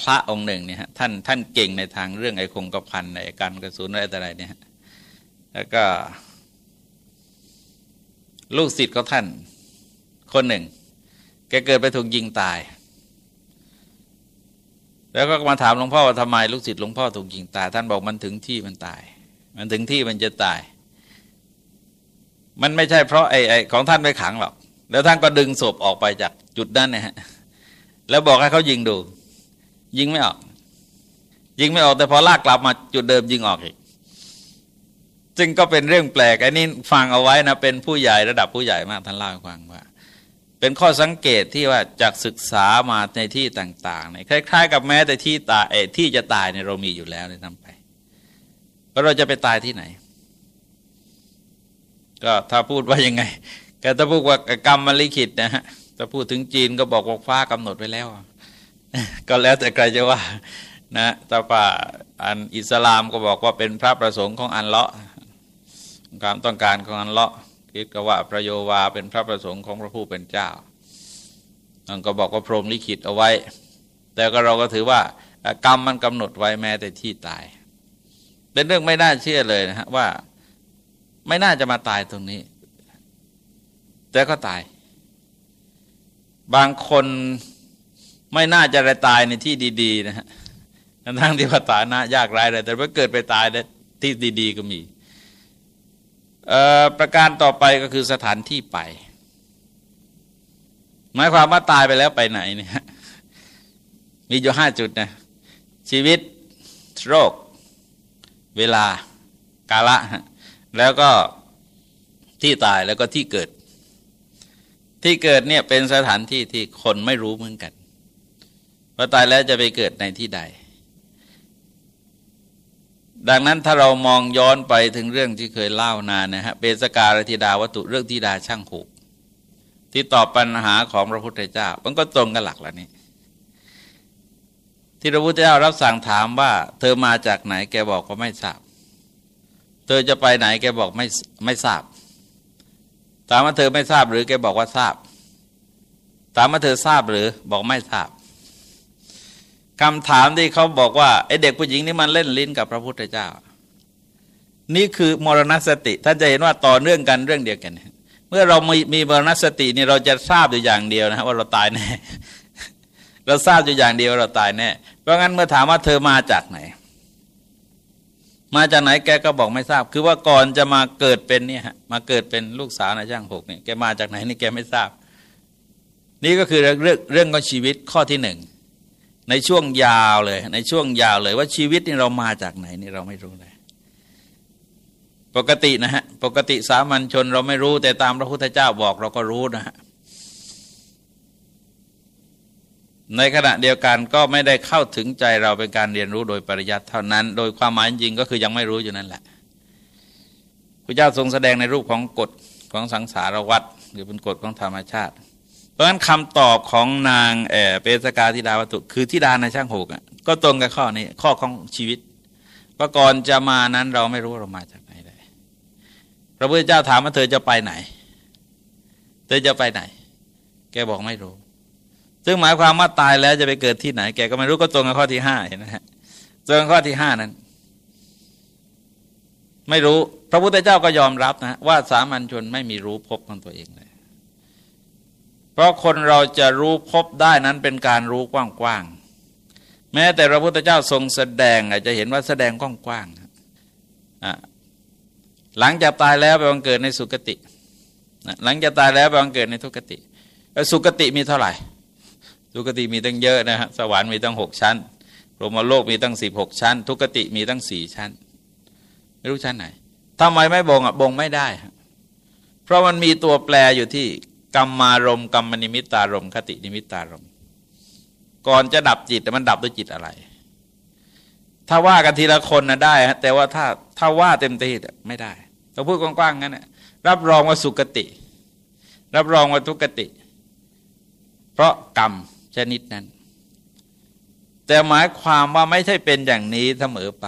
พระองค์หนึ่งเนี่ยท่านท่านเก่งในทางเรื่องไอ้คงกระพันในการกระสุนอะไรแต่อะไรเนี่ยแล้วก็ ลูกศิษย์ของท่าน คนหนึ่ง แกเกิดไปถูกยิงตาย แล้วก็มาถามหลวงพ่อว่าทำไมลูกศิษย์หลวงพ่อถูกยิงตาย ท่านบอกมันถึงที่มันตาย มันถึงที่มันจะตาย มันไม่ใช่เพราะไอ้ไอ้ของท่านไปขังหรอก แล้วท่านก็ดึงศพออกไปจากจุดนั้นนะฮะ แล้วบอกให้เขายิงดู ยิงไม่ออก ยิงไม่ออกแต่พอลากกลับมาจุดเดิมยิงออกอีกจึงก็เป็นเรื่องแปลกไอันนี้ฟังเอาไว้นะเป็นผู้ใหญ่ระดับผู้ใหญ่มากท่านเล่าให้ฟังว่า เป็นข้อสังเกตที่ว่าจากศึกษามาในที่ต่างๆเนี่ยคล้าย ๆ กับแม้แต่ที่ตายที่จะตายเนี่ยเรามีอยู่แล้วในทำไปว่าเราจะไปตายที่ไหน ก็ถ้าพูดว่ายังไง ก็ถ้าพูดว่ากรรมมลิขิตนะฮะถ้าพูดถึงจีนก็บอกว่าฟ้ากำหนดไว้แล้ว ก็แล้วแต่ใครจะว่านะแต่ว่าอันอิสลามก็บอกว่าเป็นพระประสงค์ของอันเลาะความต้องการของอันเลาะคิดก็ว่าประโยวาเป็นพระประสงค์ของพระผู้เป็นเจ้านั่นก็บอกว่าพรหมลิขิตเอาไว้ แต่ก็เราก็ถือว่ากรรมมันกำหนดไว้แม้แต่ที่ตาย เป็นเรื่องไม่น่าเชื่อเลยนะฮะว่า ไม่น่าจะมาตายตรงนี้ แต่ก็ตาย บางคนไม่น่าจะได้ตายในที่ดี ๆ นะฮะทั้งที่ว่าตานะยากไรเลยแต่ว่าเกิดไปตายในที่ดี ๆ ก็มีประการต่อไปก็คือสถานที่ไป หมายความว่าตายไปแล้วไปไหนเนี่ยมีอยู่ห้าจุดนะชีวิตโรค เวลากาละ แล้วก็ที่ตายแล้วก็ที่เกิด ที่เกิดเนี่ยเป็นสถานที่ที่คนไม่รู้เหมือนกันว่าตายแล้วจะไปเกิดในที่ใด ดังนั้นถ้าเรามองย้อนไปถึงเรื่องที่เคยเล่านานนะฮะเปสการธิดาวัตถุเรื่องธิดาช่างหูที่ตอบปัญหาของพระพุทธเจ้า มันก็ตรงกันหลักแล้วนี่ที่พระพุทธเจ้ารับสั่งถามว่า เธอมาจากไหนแกบอกว่าไม่ทราบ เธอจะไปไหนแกบอกไม่ไม่ทราบ ถามว่าเธอไม่ทราบหรือแกบอกว่าทราบ ถามว่าเธอทราบหรือบอกไม่ทราบคำถามที่เขาบอกว่าไอเด็กผู้หญิงนี่มันเล่นลิ้นกับพระพุทธเจ้า นี่คือมรณสติท่านจะเห็นว่าต่อเนื่องกันเรื่องเดียวกัน เมื่อเรามีมีมรณสตินี่เราจะทราบอยู่อย่างเดียวนะว่าเราตายแน่เราทราบอยู่อย่างเดียวเราตายแน่เพราะงั้นเมื่อถามว่าเธอมาจากไหน มาจากไหนแกก็บอกไม่ทราบ คือว่าก่อนจะมาเกิดเป็นเนี่ยมาเกิดเป็นลูกสาวในช่างหกเนี่ยแกมาจากไหนนี่แกไม่ทราบ นี่ก็คือเรื่องเรื่องของชีวิตข้อที่หนึ่งในช่วงยาวเลย ในช่วงยาวเลยว่าชีวิตนี่เรามาจากไหนนี่เราไม่รู้เลยปกตินะฮะปกติสามัญชนเราไม่รู้แต่ตามพระพุทธเจ้าบอกเราก็รู้นะฮะ ในขณะเดียวกันก็ไม่ได้เข้าถึงใจเราเป็นการเรียนรู้โดยปริยัติเท่านั้น โดยความหมายจริงก็คือยังไม่รู้อยู่นั่นแหละพระเจ้าทรงแสดงในรูปของกฎของสังสารวัฏหรือเป็นกฎของธรรมชาติ เพราะฉะนั้นคำตอบของนางเอเปสกาธิดาวัตุคือทิดาในช่างหกอะก็ตรงกับข้อนี้ข้อของชีวิตว่าก่อนจะมานั้นเราไม่รู้เรามาจากไหนเลยพระพุทธเจ้าถามว่าเธอจะไปไหน เธอจะไปไหน แกบอกไม่รู้ ซึ่งหมายความว่าตายแล้วจะไปเกิดที่ไหน แกก็ไม่รู้ก็ตรงกับข้อที่ห้าเห็นไหมฮะตรงกับข้อที่ห้านั้น ไม่รู้พระพุทธเจ้าก็ยอมรับนะว่าสามัญชนไม่มีรู้พบของตัวเองเลย เพราะคนเราจะรู้พบได้นั้นเป็นการรู้กว้างๆแม้แต่พระพุทธเจ้าทรงแสดงอาจจะเห็นว่าแสดงกว้างๆหลังจากตายแล้วไปบังเกิดในสุคติหลังจากตายแล้วไปบังเกิดในทุกติ สุคติมีเท่าไหร่ ทุกติมีตั้งเยอะนะฮะสวรรค์มีตั้งหกชั้นพรหมโลกมีตั้งสิบหกชั้น ทุกติมีตั้งสี่ชั้น ไม่รู้ชั้นไหนทำไมไม่บ่งอะบ่งไม่ได้ เพราะมันมีตัวแปรอยู่ที่กรรมารมกรรมนิมิตารมคตินิมิตารมก่อนจะดับจิตแต่มันดับด้วยจิตอะไร ถ้าว่ากันทีละคนนะได้ฮะแต่ว่าถ้าถ้าว่าเต็มที่ไม่ได้เราพูดกว้างๆงั้นนะรับรองว่าสุกติ รับรองว่าทุกติ เพราะกรรม ชนิดนั้น แต่หมายความว่าไม่ใช่เป็นอย่างนี้เสมอไป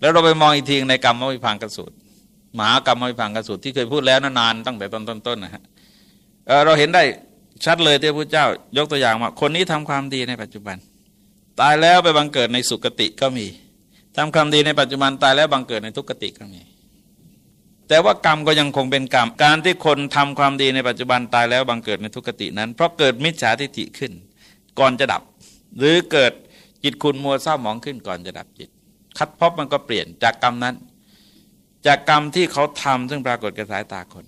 แล้วเราไปมองอีกทีในกรรมวิพังกสูตรหมากรรมวิพังกสูตรที่เคยพูดแล้วนานตั้งแต่ตอนต้นๆนะฮะเราเห็นได้ชัดเลยที่พระเจ้ายกตัวอย่างว่าคนนี้ทำความดีในปัจจุบัน ตายแล้วไปบังเกิดในสุคติก็มีทำความดีในปัจจุบันตายแล้วบังเกิดในทุกติก็มี แต่ว่ากรรมก็ยังคงเป็นกรรม การที่คนทำความดีในปัจจุบันตายแล้วบังเกิดในทุกตินั้น เพราะเกิดมิจฉาทิฏฐิขึ้น ก่อนจะดับ หรือเกิดจิตคุณมัวเศร้าหมองขึ้นก่อนจะดับจิต คัดพบมันก็เปลี่ยนจากกรรมนั้น จากกรรมที่เขาทำซึ่งปรากฏกระสายตาคน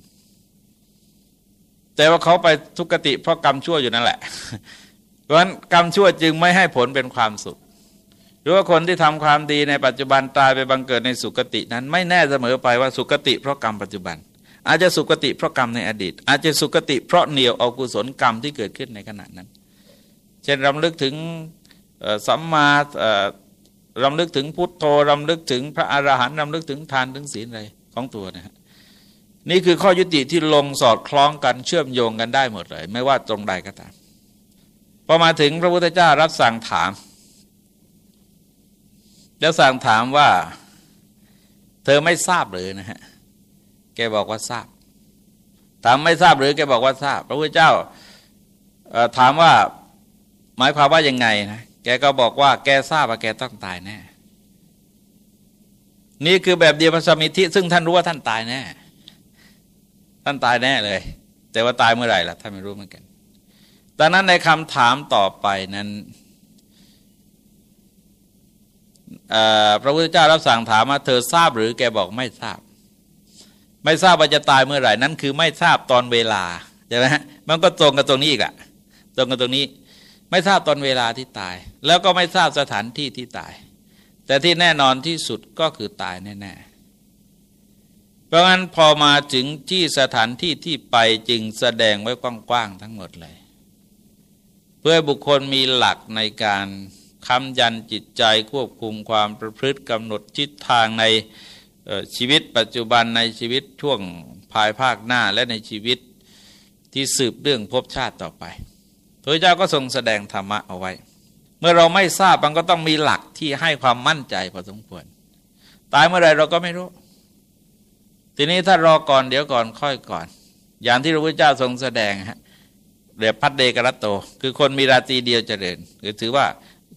แต่ว่าเขาไปทุกติเพราะกรรมชั่วอยู่นั่นแหละ เพราะฉะนั้นกรรมชั่วจึงไม่ให้ผลเป็นความสุขหรือว่าคนที่ทำความดีในปัจจุบันตายไปบังเกิดในสุคตินั้น ไม่แน่เสมอไปว่าสุคติเพราะกรรมปัจจุบัน อาจจะสุคติเพราะกรรมในอดีต อาจจะสุคติเพราะเหนียวเอากุศลกรรมที่เกิดขึ้นในขณะนั้น เช่นรำลึกถึงสัมมารำลึกถึงพุทโธรำลึกถึงพระอรหันต์รำลึกถึงทานถึงศีลอะไรของตัวนะฮะนี่คือข้อยุติที่ลงสอดคล้องกันเชื่อมโยงกันได้หมดเลย ไม่ว่าตรงใดก็ตามพอมาถึงพระพุทธเจ้ารับสั่งถาม แล้วสั่งถามว่า เธอไม่ทราบหรือนะฮะแกบอกว่าทราบ ถามไม่ทราบหรือแกบอกว่าทราบ พระพุทธเจ้าถามว่า หมายความว่ายังไงนะแกก็บอกว่าแกทราบว่าแกต้องตายแน่ นี่คือแบบเดียวกับสมิธิซึ่งท่านรู้ว่าท่านตายแน่ ท่านตายแน่เลย แต่ว่าตายเมื่อไหร่ล่ะท่านไม่รู้เหมือนกันดังนั้นในคำถามต่อไปนั้นพระพุทธเจ้ารับสั่งถามว่าเธอทราบหรือแกบอกไม่ทราบ ไม่ทราบว่าจะตายเมื่อไหร่นั้น คือไม่ทราบตอนเวลาใช่ไหมมันก็ตรงกับตรงนี้อีกอะตรงกับตรงนี้ ไม่ทราบตอนเวลาที่ตาย แล้วก็ไม่ทราบสถานที่ที่ตาย แต่ที่แน่นอนที่สุดก็คือตายแน่ๆ เพราะงั้นพอมาถึงที่สถานที่ที่ไปจึงแสดงไว้กว้างๆทั้งหมดเลย เพื่อบุคคลมีหลักในการคำยันจิตใจควบคุมความประพฤติกำหนดทิศทางในชีวิตปัจจุบันในชีวิตช่วงภายภาคหน้าและในชีวิตที่สืบเรื่องภพชาติต่อไป พระเจ้าก็ทรงแสดงธรรมะเอาไว้ เมื่อเราไม่ทราบมันก็ต้องมีหลักที่ให้ความมั่นใจพอสมควร ตายเมื่อไรเราก็ไม่รู้ ทีนี้ถ้ารอก่อนเดี๋ยวก่อนค่อยก่อน อย่างที่พระพุทธเจ้าทรงแสดงฮะเดี๋ยวพัดเดกรัตโต คือคนมีราตรีเดียวเจริญหรือถือว่า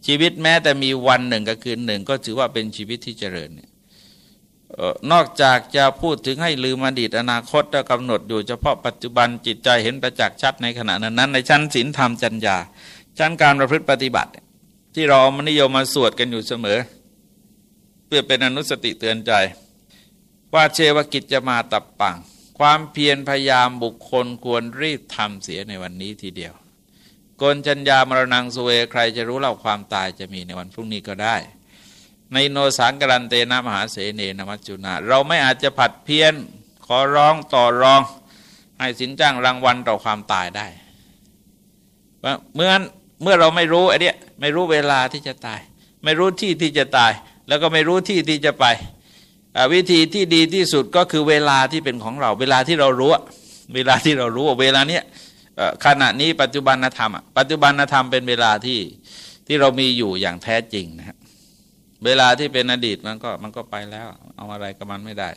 ชีวิตแม้แต่มีวันหนึ่งกับคืนหนึ่งก็ถือว่าเป็นชีวิตที่เจริญเนี่ย นอกจากจะพูดถึงให้ลืมอดีตอนาคตแล้วกำหนดอยู่เฉพาะปัจจุบันจิตใจเห็นประจักษ์ชัดในขณะนั้นในชั้นศีลธรรมจัญญาชั้นการประพฤติปฏิบัติ ที่เรามนิยมมาสวดกันอยู่เสมอ เพื่อเป็นอนุสติเตือนใจ ว่าเชวกิจจะมาตับปัง ความเพียรพยายามบุคคลควรรีบทำเสียในวันนี้ทีเดียวกนจัญญามรณงสุเวใครจะรู้เล่าความตายจะมีในวันพรุ่งนี้ก็ได้ ในโนสังกรันเตนะมหาเสนนมัจจุนา เราไม่อาจจะผัดเพี้ยน ขอร้องต่อรอง ให้สินจ้างรางวัลต่อความตายได้เมื่อเมื่อเราไม่รู้ไอ้นี่ไม่รู้เวลาที่จะตาย ไม่รู้ที่ที่จะตาย แล้วก็ไม่รู้ที่ที่จะไป วิธีที่ดีที่สุดก็คือเวลาที่เป็นของเรา เวลาที่เรารู้ เวลาที่เรารู้เวลาเนี้ยขณะนี้ปัจจุบันธรรมปัจจุบันธรรมเป็นเวลาที่ที่เรามีอยู่อย่างแท้จริงนะฮะ เวลาที่เป็นอดีตมันก็มันก็ไปแล้ว เอาอะไรกับมันไม่ได้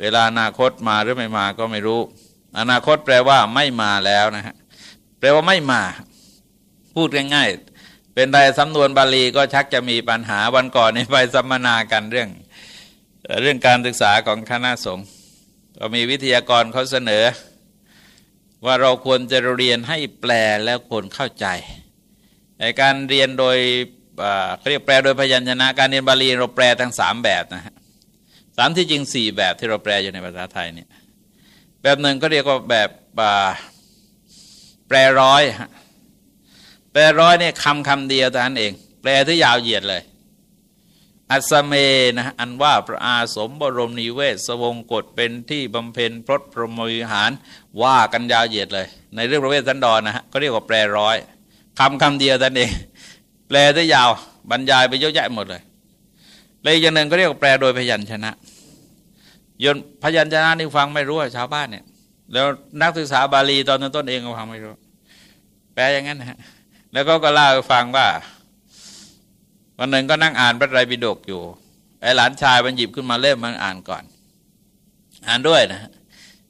เวลาอนาคตมาหรือไม่มาก็ไม่รู้ อนาคตแปลว่าไม่มาแล้วนะฮะแปลว่าไม่มา พูดง่ายๆ เป็นใดสำนวนบาลีก็ชักจะมีปัญหาวันก่อนในไปสัมมนากันเรื่อง เรื่องการศึกษาของคณะสงฆ์ก็มีวิทยากรเขาเสนอ ว่าเราควรจะเรียนให้แปลแล้วควรเข้าใจในการเรียนโดย เขาเรียกแปลโดยพยัญชนะการเรียนบาลีเราแปลทั้งสามแบบนะฮะสามที่จริงสี่แบบที่เราแปลอยู่ในภาษาไทยเนี่ยแบบหนึ่งก็เรียกว่าแบบแปลร้อยฮะแปลร้อยเนี่ยคำคำเดียวแต่นั้นเอง แปลที่ยาวเหยียดเลย อัศเมนะอันว่าพระอาสมบรมนิเวศ สวงกฎเป็นที่บำเพ็ญพรตพรหมวิหาร ว่ากันยาวเหยียดเลย ในเรื่องพระเวสสันดรนะฮะก็เรียกว่าแปลร้อยคำคำเดียวแต่นั้นเอง แปลที่ยาวบรรยายไปเยอะแยะหมดเลยเลยอย่างหนึ่งก็เรียกว่าแปลโดยพยัญชนะยนพยัญชนะนี่ฟังไม่รู้ชาวบ้านเนี่ย แล้วนักศึกษาบาลีตอนต้นเองก็ฟังไม่รู้ แปลอย่างนั้นนะฮะ แล้วก็ก็เล่าให้ฟังว่า วันหนึ่งก็นั่งอ่านพระไตรปิฎกอยู่ไอหลานชายมันหยิบขึ้นมาเล่มมันอ่านก่อน อ่านด้วยนะ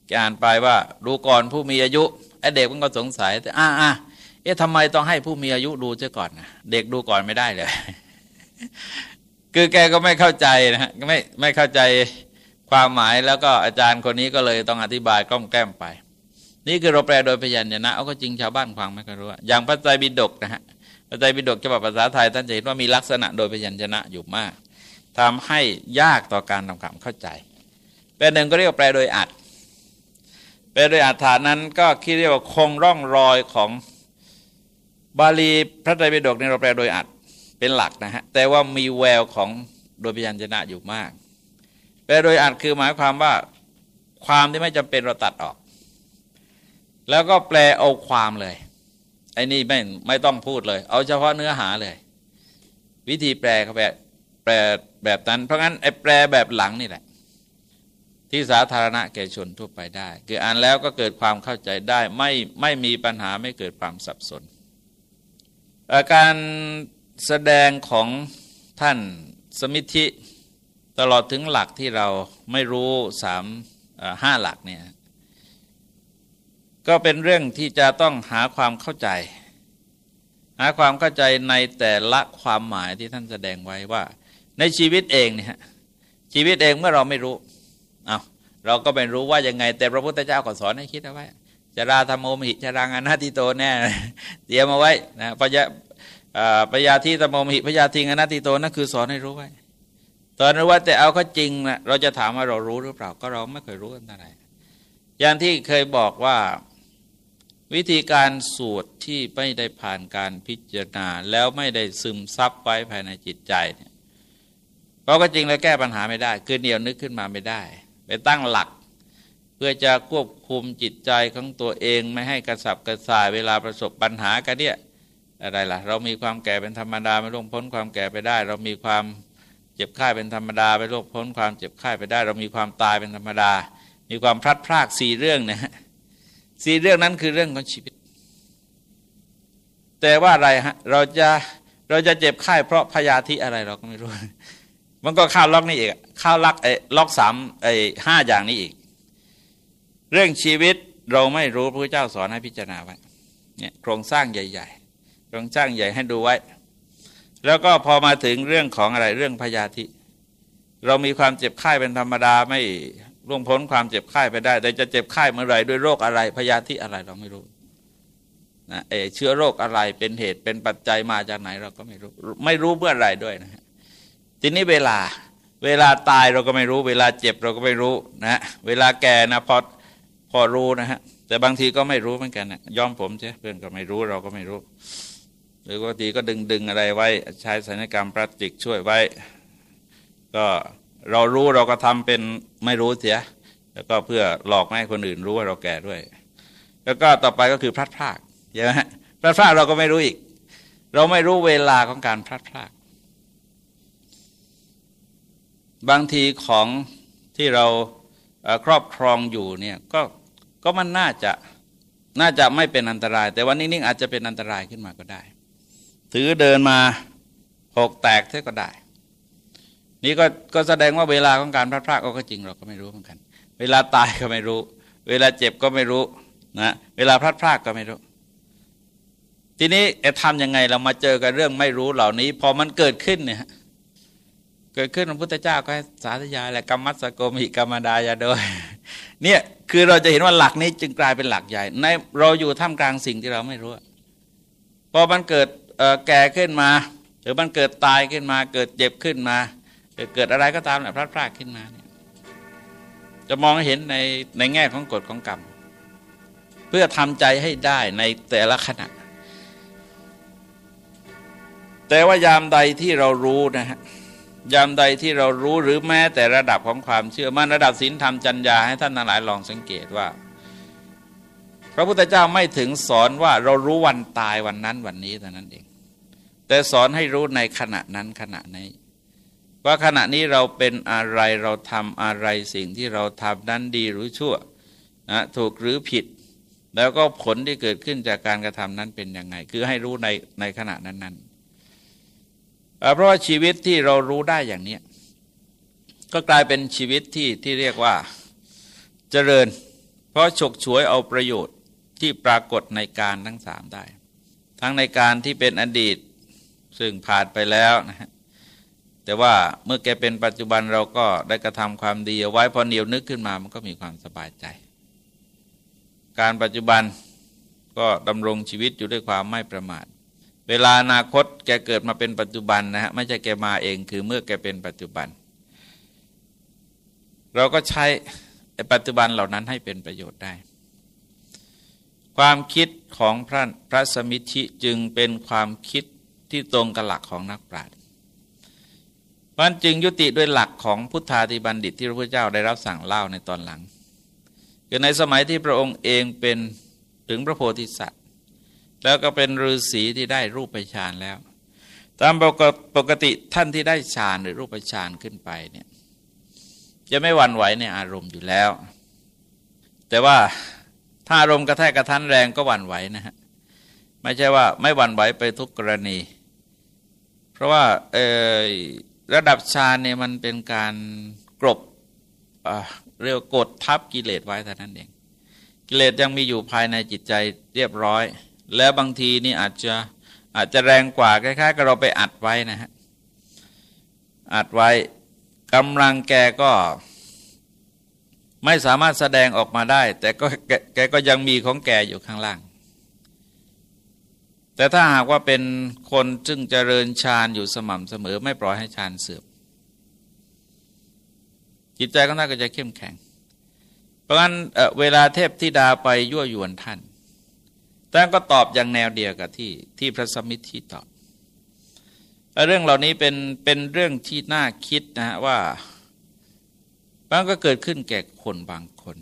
แกอ่านไปว่าดูก่อนผู้มีอายุไอเด็กมันก็สงสัยแต่อ่าอ่า เอ๊ะทำไมต้องให้ผู้มีอายุดูเสียก่อนนะเด็กดูก่อนไม่ได้เลย คือแกก็ไม่เข้าใจนะฮะไม่ไม่เข้าใจความหมายแล้วก็อาจารย์คนนี้ก็เลยต้องอธิบายกล้อมแก้มไป นี่คือเราแปลโดยพยัญชนะเอาก็จริงชาวบ้านฟังไม่ค่อยรู้อย่างพระไตรปิฎกนะฮะพระไตรปิฎกฉบับภาษาไทยท่านจะเห็นว่ามีลักษณะโดยพยัญชนะอยู่มากทำให้ยากต่อการทำความเข้าใจแปลหนึ่งก็เรียกว่าแปลโดยอัดแปลโดยอัดฐานนั้นก็คิดเรียกว่าคงร่องรอยของ บาลีพระไตรปิฎกในเราแปลโดยอัดเป็นหลักนะฮะแต่ว่ามีแววของโดยพยัญชนะอยู่มาก แปลโดยอัดคือหมายความว่าความที่ไม่จำเป็นเราตัดออก แล้วก็แปลเอาความเลยไอ้นี่ไม่ไม่ต้องพูดเลย เอาเฉพาะเนื้อหาเลย วิธีแปลเขาแปลแปลแบบนั้น เพราะงั้นไอ้แปลแบบหลังนี่แหละ ที่สาธารณะแก่ชนทั่วไปได้ คืออ่านแล้วก็เกิดความเข้าใจได้ ไม่ไม่มีปัญหาไม่เกิดความสับสน การแสดงของท่านสมิธิตลอดถึงหลักที่เราไม่รู้สามห้าหลักเนี่ยก็เป็นเรื่องที่จะต้องหาความเข้าใจ หาความเข้าใจในแต่ละความหมายที่ท่านแสดงไว้ว่า ในชีวิตเองเนี่ยชีวิตเองเมื่อเราไม่รู้เอาเราก็ไม่รู้ว่ายังไง แต่พระพุทธเจ้าก็สอนให้คิดเอาไว้ จราธรรมโมมิจรังอนาติโตแน่เตรียมเอาไว้นะพยาปยาที่ธรรมโมมิพยาทิงอนาติโตนั่นคือสอนให้รู้ไว้ตอนรู้ว่าแต่เอาก็จริงนะเราจะถามว่าเรารู้หรือเปล่าก็เราไม่เคยรู้กันเท่าไหร่อย่างที่เคยบอกว่าวิธีการสวดที่ไม่ได้ผ่านการพิจารณา แล้วไม่ได้ซึมซับไว้ภายในจิตใจเนี่ยเพราะก็จริงแล้วแก้ปัญหาไม่ได้ คือเดียวนึกขึ้นมาไม่ได้ ไปตั้งหลัก พื่อจะควบคุมจิตใจของตัวเองไม่ให้กระสับกระส่ายเวลาประสบปัญหากันเนี่ยอะไรล่ะ เรามีความแก่เป็นธรรมดาไม่ล่วงพ้นความแก่ไปได้ เรามีความเจ็บไข้เป็นธรรมดาไม่ล่วงพ้นความเจ็บไข้ไปได้ เรามีความตายเป็นธรรมดา มีความพลัดพรากสี่เรื่องเนี่ยสี่เรื่องนั้นคือเรื่องของชีวิต แต่ว่าอะไรฮะเราจะเราจะเจ็บไข้เพราะพยาธิอะไรเราก็ไม่รู้ มันก็ข้าวล็อกนี่อีกข้าวลักไอ้ล็อกสามไอ้ห้าอย่างนี้อีก เรื่องชีวิตเราไม่รู้พระเจ้าสอนให้พิจารณาไว้เนี่ยโครงสร้างใหญ่ๆโครงสร้างใหญ่ให้ดูไว้ แล้วก็พอมาถึงเรื่องของอะไรเรื่องพยาธิเรามีความเจ็บไข้เป็นธรรมดาไม่ล่วงพ้นความเจ็บไข้ไปได้ แต่จะเจ็บไข้เมื่อไรด้วยโรคอะไรพยาธิอะไรเราไม่รู้นะเอเชื้อโรคอะไรเป็นเหตุเป็นปัจจัยมาจากไหนเราก็ไม่รู้ ไม่รู้เมื่อไรด้วยนะฮะทีนี้เวลา เวลาตายเราก็ไม่รู้ เวลาเจ็บเราก็ไม่รู้นะเวลาแก่นะพอ พอรู้นะฮะ แต่บางทีก็ไม่รู้เหมือนกันนะยอมผมใช่เพื่อนก็ไม่รู้เราก็ไม่รู้ หรือบางทีก็ดึงดึงอะไรไว้ ใช้ศัลยกรรมพลาสติกช่วยไว้ ก็เรารู้เราก็ทำเป็นไม่รู้เสีย แล้วก็เพื่อหลอกไม่ให้คนอื่นรู้ว่าเราแก่ด้วย แล้วก็ต่อไปก็คือพลัดพรากใช่ไหมพลัดพรากเราก็ไม่รู้อีก เราไม่รู้เวลาของการพลัดพรากบางทีของที่เราครอบครองอยู่เนี่ยก็ ก็มันน่าจะน่าจะไม่เป็นอันตราย แต่วันนิ่งๆอาจจะเป็นอันตรายขึ้นมาก็ได้ ถือเดินมาหกแตกเท่ก็ได้ นี่ก็ก็แสดงว่าเวลาของการพลาดพลาดก็จริงเราก็ไม่รู้เหมือนกัน เวลาตายก็ไม่รู้ เวลาเจ็บก็ไม่รู้นะเวลาพลาดพลาดก็ไม่รู้ ทีนี้ทำยังไงเรามาเจอกันเรื่องไม่รู้เหล่านี้ พอมันเกิดขึ้นเนี่ยเกิดขึ้นพระพุทธเจ้าก็ให้สาธยายแหละกรรมัสโกมิกรรมดายาโดย เนี่ยคือเราจะเห็นว่าหลักนี้จึงกลายเป็นหลักใหญ่ ในเราอยู่ท่ามกลางสิ่งที่เราไม่รู้พอมันเกิดแก่ขึ้นมา หรือมันเกิดตายขึ้นมา เกิดเจ็บขึ้นมาเกิดอะไรก็ตามแหละพลาดพลาดขึ้นมาเนี่ยจะมองเห็นในในแง่ของกฎของกรรม เพื่อทำใจให้ได้ในแต่ละขณะ แต่ว่ายามใดที่เรารู้นะฮะ ยามใดที่เรารู้หรือแม้แต่ระดับของความเชื่อมั่นระดับศีลธรรมจัญญาให้ท่านทั้งหลายลองสังเกตว่า พระพุทธเจ้าไม่ถึงสอนว่าเรารู้วันตายวันนั้นวันนี้เท่านั้นเอง แต่สอนให้รู้ในขณะนั้นขณะนี้ว่าขณะนี้เราเป็นอะไรเราทำอะไรสิ่งที่เราทำนั้นดีหรือชั่วนะถูกหรือผิด แล้วก็ผลที่เกิดขึ้นจากการกระทำนั้นเป็นยังไง คือให้รู้ในในขณะนั้นๆ เพราะว่าชีวิตที่เรารู้ได้อย่างนี้ก็กลายเป็นชีวิตที่ที่เรียกว่าเจริญ เพราะฉกฉวยเอาประโยชน์ที่ปรากฏในการทั้งสามได้ ทั้งในการที่เป็นอดีตซึ่งผ่านไปแล้วนะฮะแต่ว่าเมื่อแกเป็นปัจจุบันเราก็ได้กระทำความดีเอาไว้พอเหนียวนึกขึ้นมามันก็มีความสบายใจ การปัจจุบันก็ดำรงชีวิตอยู่ด้วยความไม่ประมาท เวลาอนาคตแกเกิดมาเป็นปัจจุบันนะฮะไม่ใช่แกมาเองคือเมื่อแกเป็นปัจจุบัน เราก็ใช้ปัจจุบันเหล่านั้นให้เป็นประโยชน์ได้ ความคิดของพระพระสมิธิจึงเป็นความคิดที่ตรงกับหลักของนักปราชญ์มันจึงยุติด้วยหลักของพุทธาธิบัณฑิตที่พระพุทธเจ้าได้รับสั่งเล่าในตอนหลังคือในสมัยที่พระองค์เองเป็นถึงพระโพธิสัตว แล้วก็เป็นฤาษีที่ได้รูปฌานแล้ว ตามปกติท่านที่ได้ฌานหรือรูปฌานขึ้นไปเนี่ยจะไม่หวั่นไหวในอารมณ์อยู่แล้ว แต่ว่าถ้าอารมณ์กระแทกกระทันแรงก็หวั่นไหวนะฮะไม่ใช่ว่าไม่หวั่นไหวไปทุกกรณี เพราะว่าระดับฌานเนี่ยมันเป็นการกรบเรียกกดทับกิเลสไว้เท่านั้นเอง กิเลสยังมีอยู่ภายในจิตใจเรียบร้อย แล้วบางทีนี่อาจจะอาจจะแรงกว่าคล้ายๆกับเราไปอัดไว้นะฮะอัดไว้กำลังแกก็ไม่สามารถแสดงออกมาได้ แต่ก็แกก็ยังมีของแกอยู่ข้างล่าง แต่ถ้าหากว่าเป็นคนซึ่งเจริญฌานอยู่สม่ำเสมอ ไม่ปล่อยให้ฌานเสื่อมจิตใจของท่าก็จะเข้มแข็ง เพราะงั้นเเวลาเทพธิดาไปยั่วยวนท่าน ท่านก็ตอบอย่างแนวเดียวกับที่ที่พระสมิทธิตอบ เรื่องเหล่านี้เป็นเป็นเรื่องที่น่าคิดนะฮะว่าบางก็เกิดขึ้นแก่คนบางคน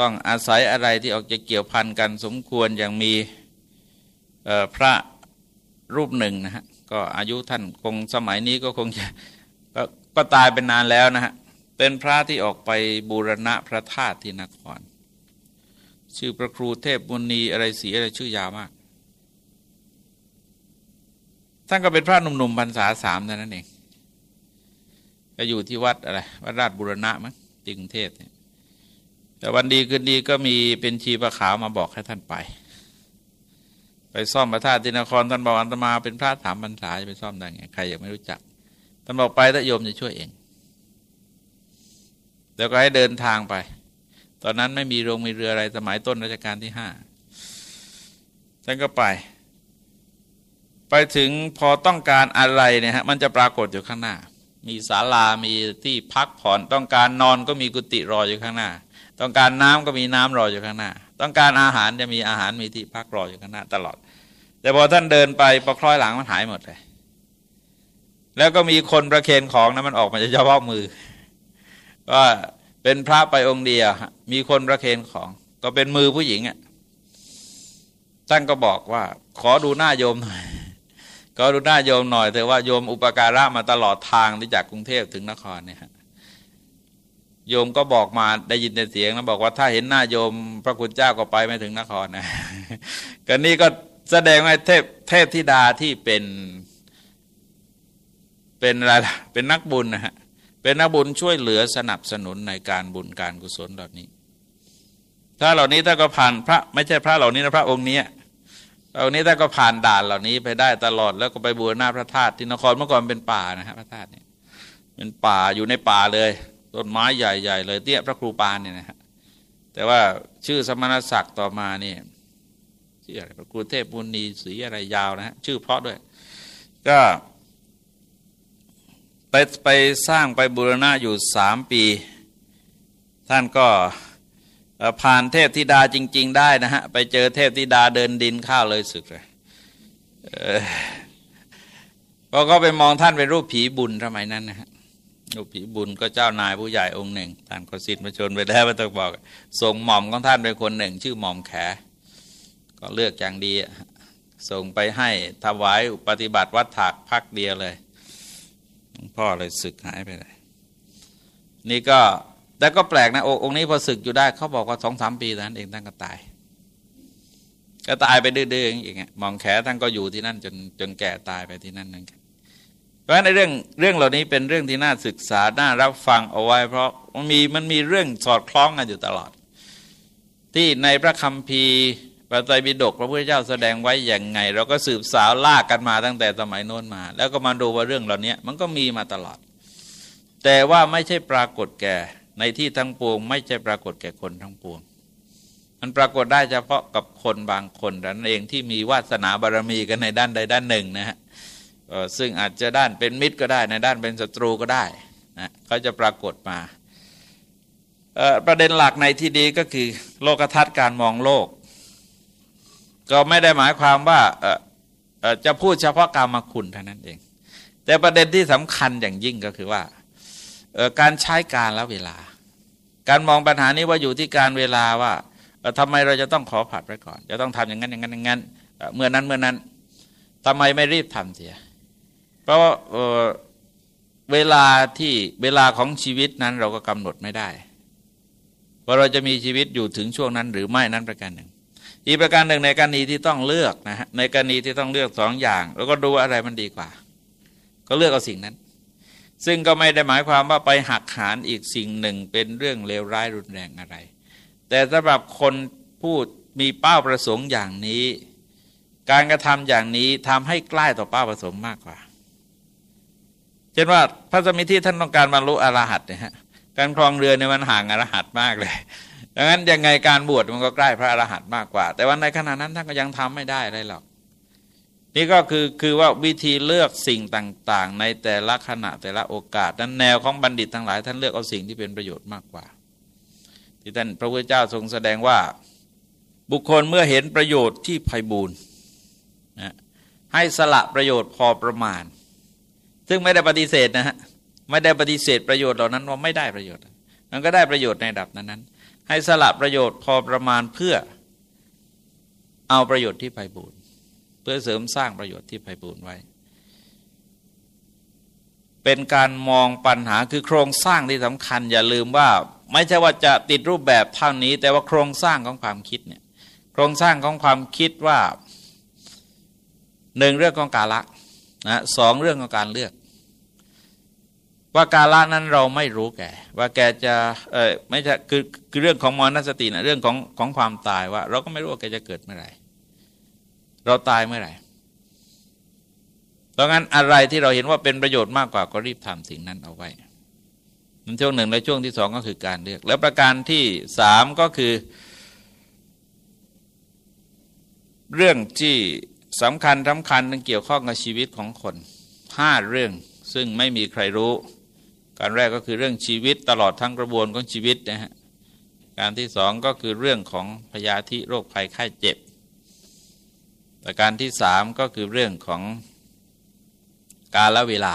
ต้องอาศัยอะไรที่ออกจะเกี่ยวพันกันสมควรอย่างมีพระรูปหนึ่งนะฮะก็อายุท่านคงสมัยนี้ก็คงจะกก็ตายเป็นนานแล้วนะฮะเป็นพระที่ออกไปบูรณะพระธาตุที่นคร ชื่อพระครูเทพมุนีอะไรสีอะไรชื่อยาวมาก ท่านก็เป็นพระหนุ่มๆพรรษาสามนั่นเองก็อยู่ที่วัดอะไรวัดราชบุรณะมั้งติงเทพเนี่ยแต่วันดีคืนดีก็มีเป็นชีประขาวมาบอกให้ท่านไป ไปซ่อมพระธาตุที่นครท่านบอกอันตมาเป็นพระถามพรรษาจะไปซ่อมได้ไงใครยังไม่รู้จักท่านบอกไปถ้าโยมจะช่วยเอง แล้วก็ให้เดินทางไป ตอนนั้นไม่มีโรงมีเรืออะไรสมัยต้นรัชกาลที่ห้าท่านก็ไป ไปถึงพอต้องการอะไรเนี่ยฮะมันจะปรากฏอยู่ข้างหน้า มีศาลามีที่พักผ่อนต้องการนอนก็มีกุฏิรออยู่ข้างหน้า ต้องการน้ำก็มีน้ำรออยู่ข้างหน้า ต้องการอาหารจะมีอาหารมีที่พักรออยู่ข้างหน้าตลอด แต่พอท่านเดินไปประคล้อยหลังมันหายหมดเลยแล้วก็มีคนประเคนของนะมันออกมาจะเฉพาะมือว่า เป็นพระไปองค์เดียวมีคนประเคนของ ก็เป็นมือผู้หญิงอะท่านก็บอกว่า ขอดูหน้าโยมหน่อยก็ดูหน้าโยมหน่อยแต่ว่าโยมอุปการะมาตลอดทางที่จากกรุงเทพถึงนครเนี่ยโยมก็บอกมาได้ยินแต่เสียงแล้วบอกว่าถ้าเห็นหน้าโยม พระคุณเจ้าก็ไปไม่ถึงนครนะก็นี่ก็แสดงว่าเทพเทพธิดาที่เป็น เป็นอะไรเป็นนักบุญนะฮะ เป็นนักบุญช่วยเหลือสนับสนุนในการบุญการกุศลเหล่านี้ถ้าเหล่านี้ถ้าก็ผ่านพระไม่ใช่พระเหล่านี้นะพระองค์นี้เหล่านี้ถ้าก็ผ่านด่านเหล่านี้ไปได้ตลอดแล้วก็ไปบูรณะพระธาตุที่นครเมื่อก่อนเป็นป่านะฮะพระธาตุเนี่ยเป็นป่าอยู่ในป่าเลยต้นไม้ใหญ่ๆเลยเตี้ยพระครูปานเนี่ยนะฮะแต่ว่าชื่อสมณศักดิ์ต่อมาเนี่ยชื่ออะไรพระครูเทพบุญนีสีอะไรยาวนะฮะชื่อเพราะด้วย ก็ ไปไปสร้างไปบูรณะอยู่สามปี ท่านก็ผ่านเทพธิดาจริง ๆ ได้นะฮะ ไปเจอเทพธิดาเดินดินข้าวเลยสึกเลยพอก็ไปมองท่านเป็นรูปผีบุญสมัยนั้นนะฮะรูปผีบุญก็เจ้านายผู้ใหญ่องค์หนึ่งท่านก็สิทธิ์มาชนไปแล้วม่ต้องบอกส่งหม่อมของท่านเป็นคนหนึ่ง ชื่อหม่อมแข ก็เลือกอย่างดีส่งไปให้ถวายปฏิบัติวัดถากพักเดียวเลย พ่อเลยศึกหายไปเลยนี่ก็แต่ก็แปลกนะองค์นี้พอศึกอยู่ได้เขาบอกว่าสองสามปีนั้นเองท่านก็ตาย ก็ตายไปดื้อๆอย่างเงี้ยมองแขท่านก็อยู่ที่นั่นจนจนแก่ตายไปที่นั่นนั่นเพราะฉะนั้นในเรื่องเรื่องเหล่านี้เป็นเรื่องที่น่าศึกษาน่ารับฟังเอาไว้ เพราะมันมีมันมีเรื่องสอดคล้องกันอยู่ตลอด ที่ในพระคัมภีร์ พระไตรปิฎกพระพุทธเจ้าแสดงไว้อย่างไง เราก็สืบสาวลากกันมาตั้งแต่สมัยโน้นมา แล้วก็มาดูว่าเรื่องเหล่านี้มันก็มีมาตลอด แต่ว่าไม่ใช่ปรากฏแก่ในที่ทั้งปวง ไม่ใช่ปรากฏแก่คนทั้งปวง มันปรากฏได้เฉพาะกับคนบางคนนั่นเองที่มีวาสนาบารมีกันในด้านใดด้านหนึ่งนะฮะซึ่งอาจจะด้านเป็นมิตรก็ได้ ในด้านเป็นศัตรูก็ได้นะเขาจะปรากฏมาประเด็นหลักในที่ดีก็คือ โลกทัศน์การมองโลก ก็ไม่ได้หมายความว่าจะพูดเฉพาะกรรมคุณเท่านั้นเอง แต่ประเด็นที่สำคัญอย่างยิ่งก็คือว่าการใช้การและเวลา การมองปัญหานี้ว่าอยู่ที่การเวลาว่าทำไมเราจะต้องขอผัดไปก่อน จะต้องทำอย่างนั้นอย่างนั้นอย่างนั้นเมื่อนั้นเมื่อนั้นทำไมไม่รีบทำเสีย เพราะเวลาที่เวลาของชีวิตนั้นเราก็กำหนดไม่ได้ ว่าเราจะมีชีวิตอยู่ถึงช่วงนั้นหรือไม่นั้นประการหนึ่ง อีกประการหนึ่งในกรณีที่ต้องเลือกนะฮะในกรณีที่ต้องเลือกสองอย่าง แล้วก็ดูอะไรมันดีกว่า ก็เลือกเอาสิ่งนั้น ซึ่งก็ไม่ได้หมายความว่าไปหักหานอีกสิ่งหนึ่งเป็นเรื่องเลวร้ายรุนแรงอะไร แต่สำหรับคนพูดมีเป้าประสงค์อย่างนี้ การกระทำอย่างนี้ทำให้ใกล้ต่อเป้าประสงค์มากกว่าเช่นว่าพระสมิทธิท่านต้องการบรรลุอรหัตเนี่ยฮะการครองเรือในมันห่างอรหัตมากเลย ดังนั้นยังไงการบวชมันก็ใกล้พระอรหันต์มากกว่า แต่ว่าในขณะนั้นท่านก็ยังทำไม่ได้อะไรหรอกนี่ก็คือคือว่าวิธีเลือกสิ่งต่าง ๆ ในแต่ละขณะแต่ละโอกาสนั้นแนวของบัณฑิตทั้งหลาย ท่านเลือกเอาสิ่งที่เป็นประโยชน์มากกว่า ที่ท่านพระพุทธเจ้าทรงแสดงว่าบุคคลเมื่อเห็นประโยชน์ที่ไพบูรณ์นะให้สละประโยชน์พอประมาณ ซึ่งไม่ได้ปฏิเสธนะฮะไม่ได้ปฏิเสธประโยชน์เหล่านั้นว่าไม่ได้ประโยชน์ มันก็ได้ประโยชน์ในระดับนั้น ให้สละประโยชน์พอประมาณเพื่อเอาประโยชน์ที่ไพบูรณ์เพื่อเสริมสร้างประโยชน์ที่ไพบูรณ์ไว้ เป็นการมองปัญหาคือโครงสร้างที่สำคัญ อย่าลืมว่าไม่ใช่ว่าจะติดรูปแบบเท่านี้ แต่ว่าโครงสร้างของความคิดเนี่ยโครงสร้างของความคิดว่าหนึ่งเรื่องของกาละนะสองเรื่องของการเลือก ว่ากาละนั้นเราไม่รู้แกว่าแกจะเออไม่ใช่คือคือเรื่องของมรณสตินะเรื่องของของความตายว่า เราก็ไม่รู้ว่าแกจะเกิดเมื่อไหร่ เราตายเมื่อไหร่เพราะงั้นอะไรที่เราเห็นว่าเป็นประโยชน์มากกว่าก็รีบทำสิ่งนั้นเอาไว้นั่นช่วงหนึ่งและช่วงที่สองก็คือการเลือก แล้วประการที่สามก็คือ เรื่องที่สำคัญสำคัญนึงเกี่ยวข้องกับชีวิตของคนห้าเรื่องซึ่งไม่มีใครรู้ การแรกก็คือเรื่องชีวิตตลอดทั้งกระบวนของชีวิตนะฮะการที่สองก็คือเรื่องของพยาธิโรคภัยไข้เจ็บประการที่สามก็คือเรื่องของกาลเวลา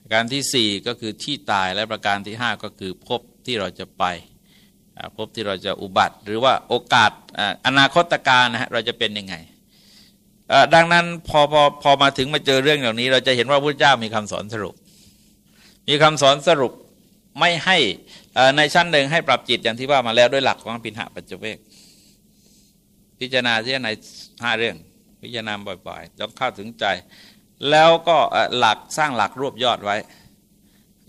ประการที่สี่ก็คือที่ตายและประการที่ห้าก็คือพบที่เราจะไปพบที่เราจะอุบัติ หรือว่าโอกาสอนาคตการนะฮะเราจะเป็นยังไงดังนั้นพอพอพอมาถึงมาเจอเรื่องเหล่านี้ เราจะเห็นว่าพระเจ้ามีคำสอนสรุป มีคำสอนสรุปไม่ให้ในชั้นหนึ่งให้ปรับจิตอย่างที่ว่ามาแล้วด้วยหลักของปิณหปัจจเวกพิจารณาเสียในห้าเรื่อง พิจารณาบ่อยๆต้องเข้าถึงใจ แล้วก็หลักสร้างหลักรวบยอดไว้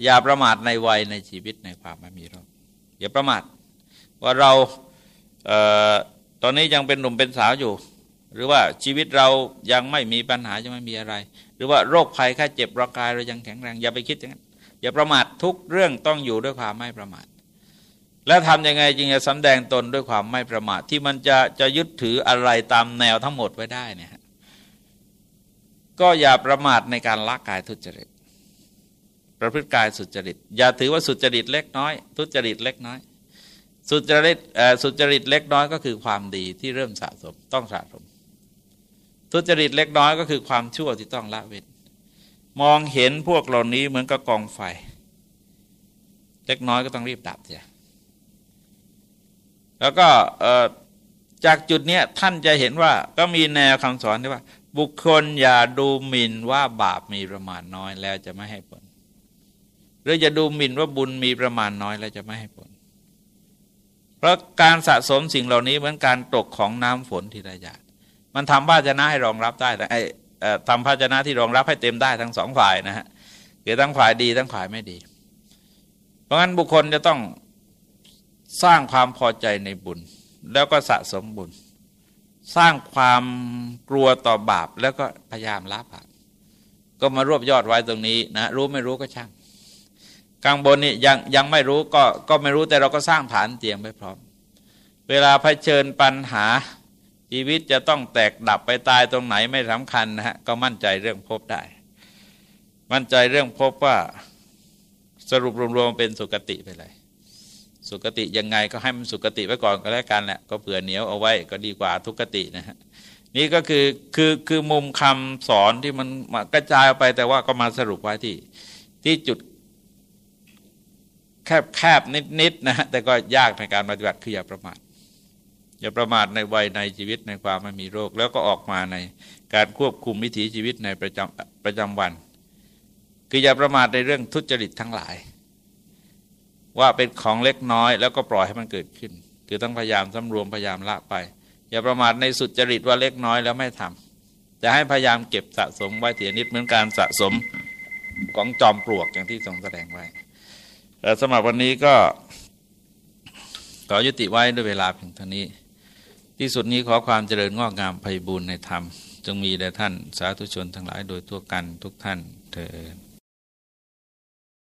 อย่าประมาทในวัยในชีวิตในความไม่มีโรคอย่าประมาทว่าเราเออตอนนี้ยังเป็นหนุ่มเป็นสาวอยู่ หรือว่าชีวิตเรายังไม่มีปัญหายังไม่มีอะไร หรือว่าโรคภัยแค่เจ็บร่างกายเรายังแข็งแรง อย่าไปคิดอย่างนั้น อย่าประมาททุกเรื่องต้องอยู่ด้วยความไม่ประมาท และทำยังไงจึงจะสำแดงตนด้วยความไม่ประมาทที่มันจะจะยึดถืออะไรตามแนวทั้งหมดไว้ได้เนี่ยก็อย่าประมาทในการละกายทุจริต ประพฤติกายสุจริต อย่าถือว่าสุจริตเล็กน้อย ทุจริตเล็กน้อย สุจริตสุจริตเล็กน้อยก็คือความดีที่เริ่มสะสมต้องสะสม ทุจริตเล็กน้อยก็คือความชั่วที่ต้องละเว้น มองเห็นพวกเหล่านี้เหมือนกับกองไฟ เล็กน้อยก็ต้องรีบดับเสียแล้วก็จากจุดนี้ท่านจะเห็นว่าก็มีแนวคำสอนที่ว่า บุคคลอย่าดูหมิ่นว่าบาปมีประมาณน้อยแล้วจะไม่ให้ผล หรือจะดูหมิ่นว่าบุญมีประมาณน้อยแล้วจะไม่ให้ผล เพราะการสะสมสิ่งเหล่านี้เหมือนการตกของน้ำฝนทีละหยาดมันทำภาชนะให้รองรับได้แต่ไอ ทำภาชนะที่รองรับให้เต็มได้ทั้งสองฝ่ายนะฮะคือทั้งฝ่ายดีทั้งฝ่ายไม่ดี เพราะงั้นบุคคลจะต้องสร้างความพอใจในบุญ แล้วก็สะสมบุญ สร้างความกลัวต่อบาป แล้วก็พยายามละบาปก็มารวบยอดไว้ตรงนี้นะรู้ไม่รู้ก็ช่างกลางบนนี่ยังยังไม่รู้ก็ก็ไม่รู้แต่เราก็สร้างฐานเตรียมไว้พร้อม เวลาเผชิญปัญหา ชีวิตจะต้องแตกดับไปตายตรงไหนไม่สำคัญนะฮะก็มั่นใจเรื่องพบได้ มั่นใจเรื่องพบว่าสรุปรวมๆเป็นสุกติไปเลย สุกติยังไงก็ให้มันสุกติไว้ก่อนก็แล้วกันแหละก็เผื่อเหนียวเอาไว้ก็ดีกว่าทุกตินะฮะนี่ก็คือคือคือมุมคำสอนที่มันกระจายไปแต่ว่าก็มาสรุปไว้ที่ ที่จุดแคบแคบนิดๆนะฮะแต่ก็ยากในการปฏิบัติคืออย่าประมาท อย่าประมาทในวัยในชีวิตในความไม่มีโรค แล้วก็ออกมาในการควบคุมวิถีชีวิตในประจำประจำวัน คืออย่าประมาทในเรื่องทุจริตทั้งหลาย ว่าเป็นของเล็กน้อย แล้วก็ปล่อยให้มันเกิดขึ้น คือต้องพยายามสำรวมพยายามละไป อย่าประมาทในสุจริตว่าเล็กน้อยแล้วไม่ทำจะให้พยายามเก็บสะสมไว้เถียนิดเหมือนการสะสมของจอมปลวกอย่างที่ทรงแสดงไว้แต่สำหรับวันนี้ก็ขอยุติไว้ด้วยเวลาเพียงเท่านี้ ที่สุดนี้ขอความเจริญงอกงามไพบูรณ์ในธรรม จงมีแด่ท่านสาธุชนทั้งหลายโดยทั่วกันทุกท่านเถิด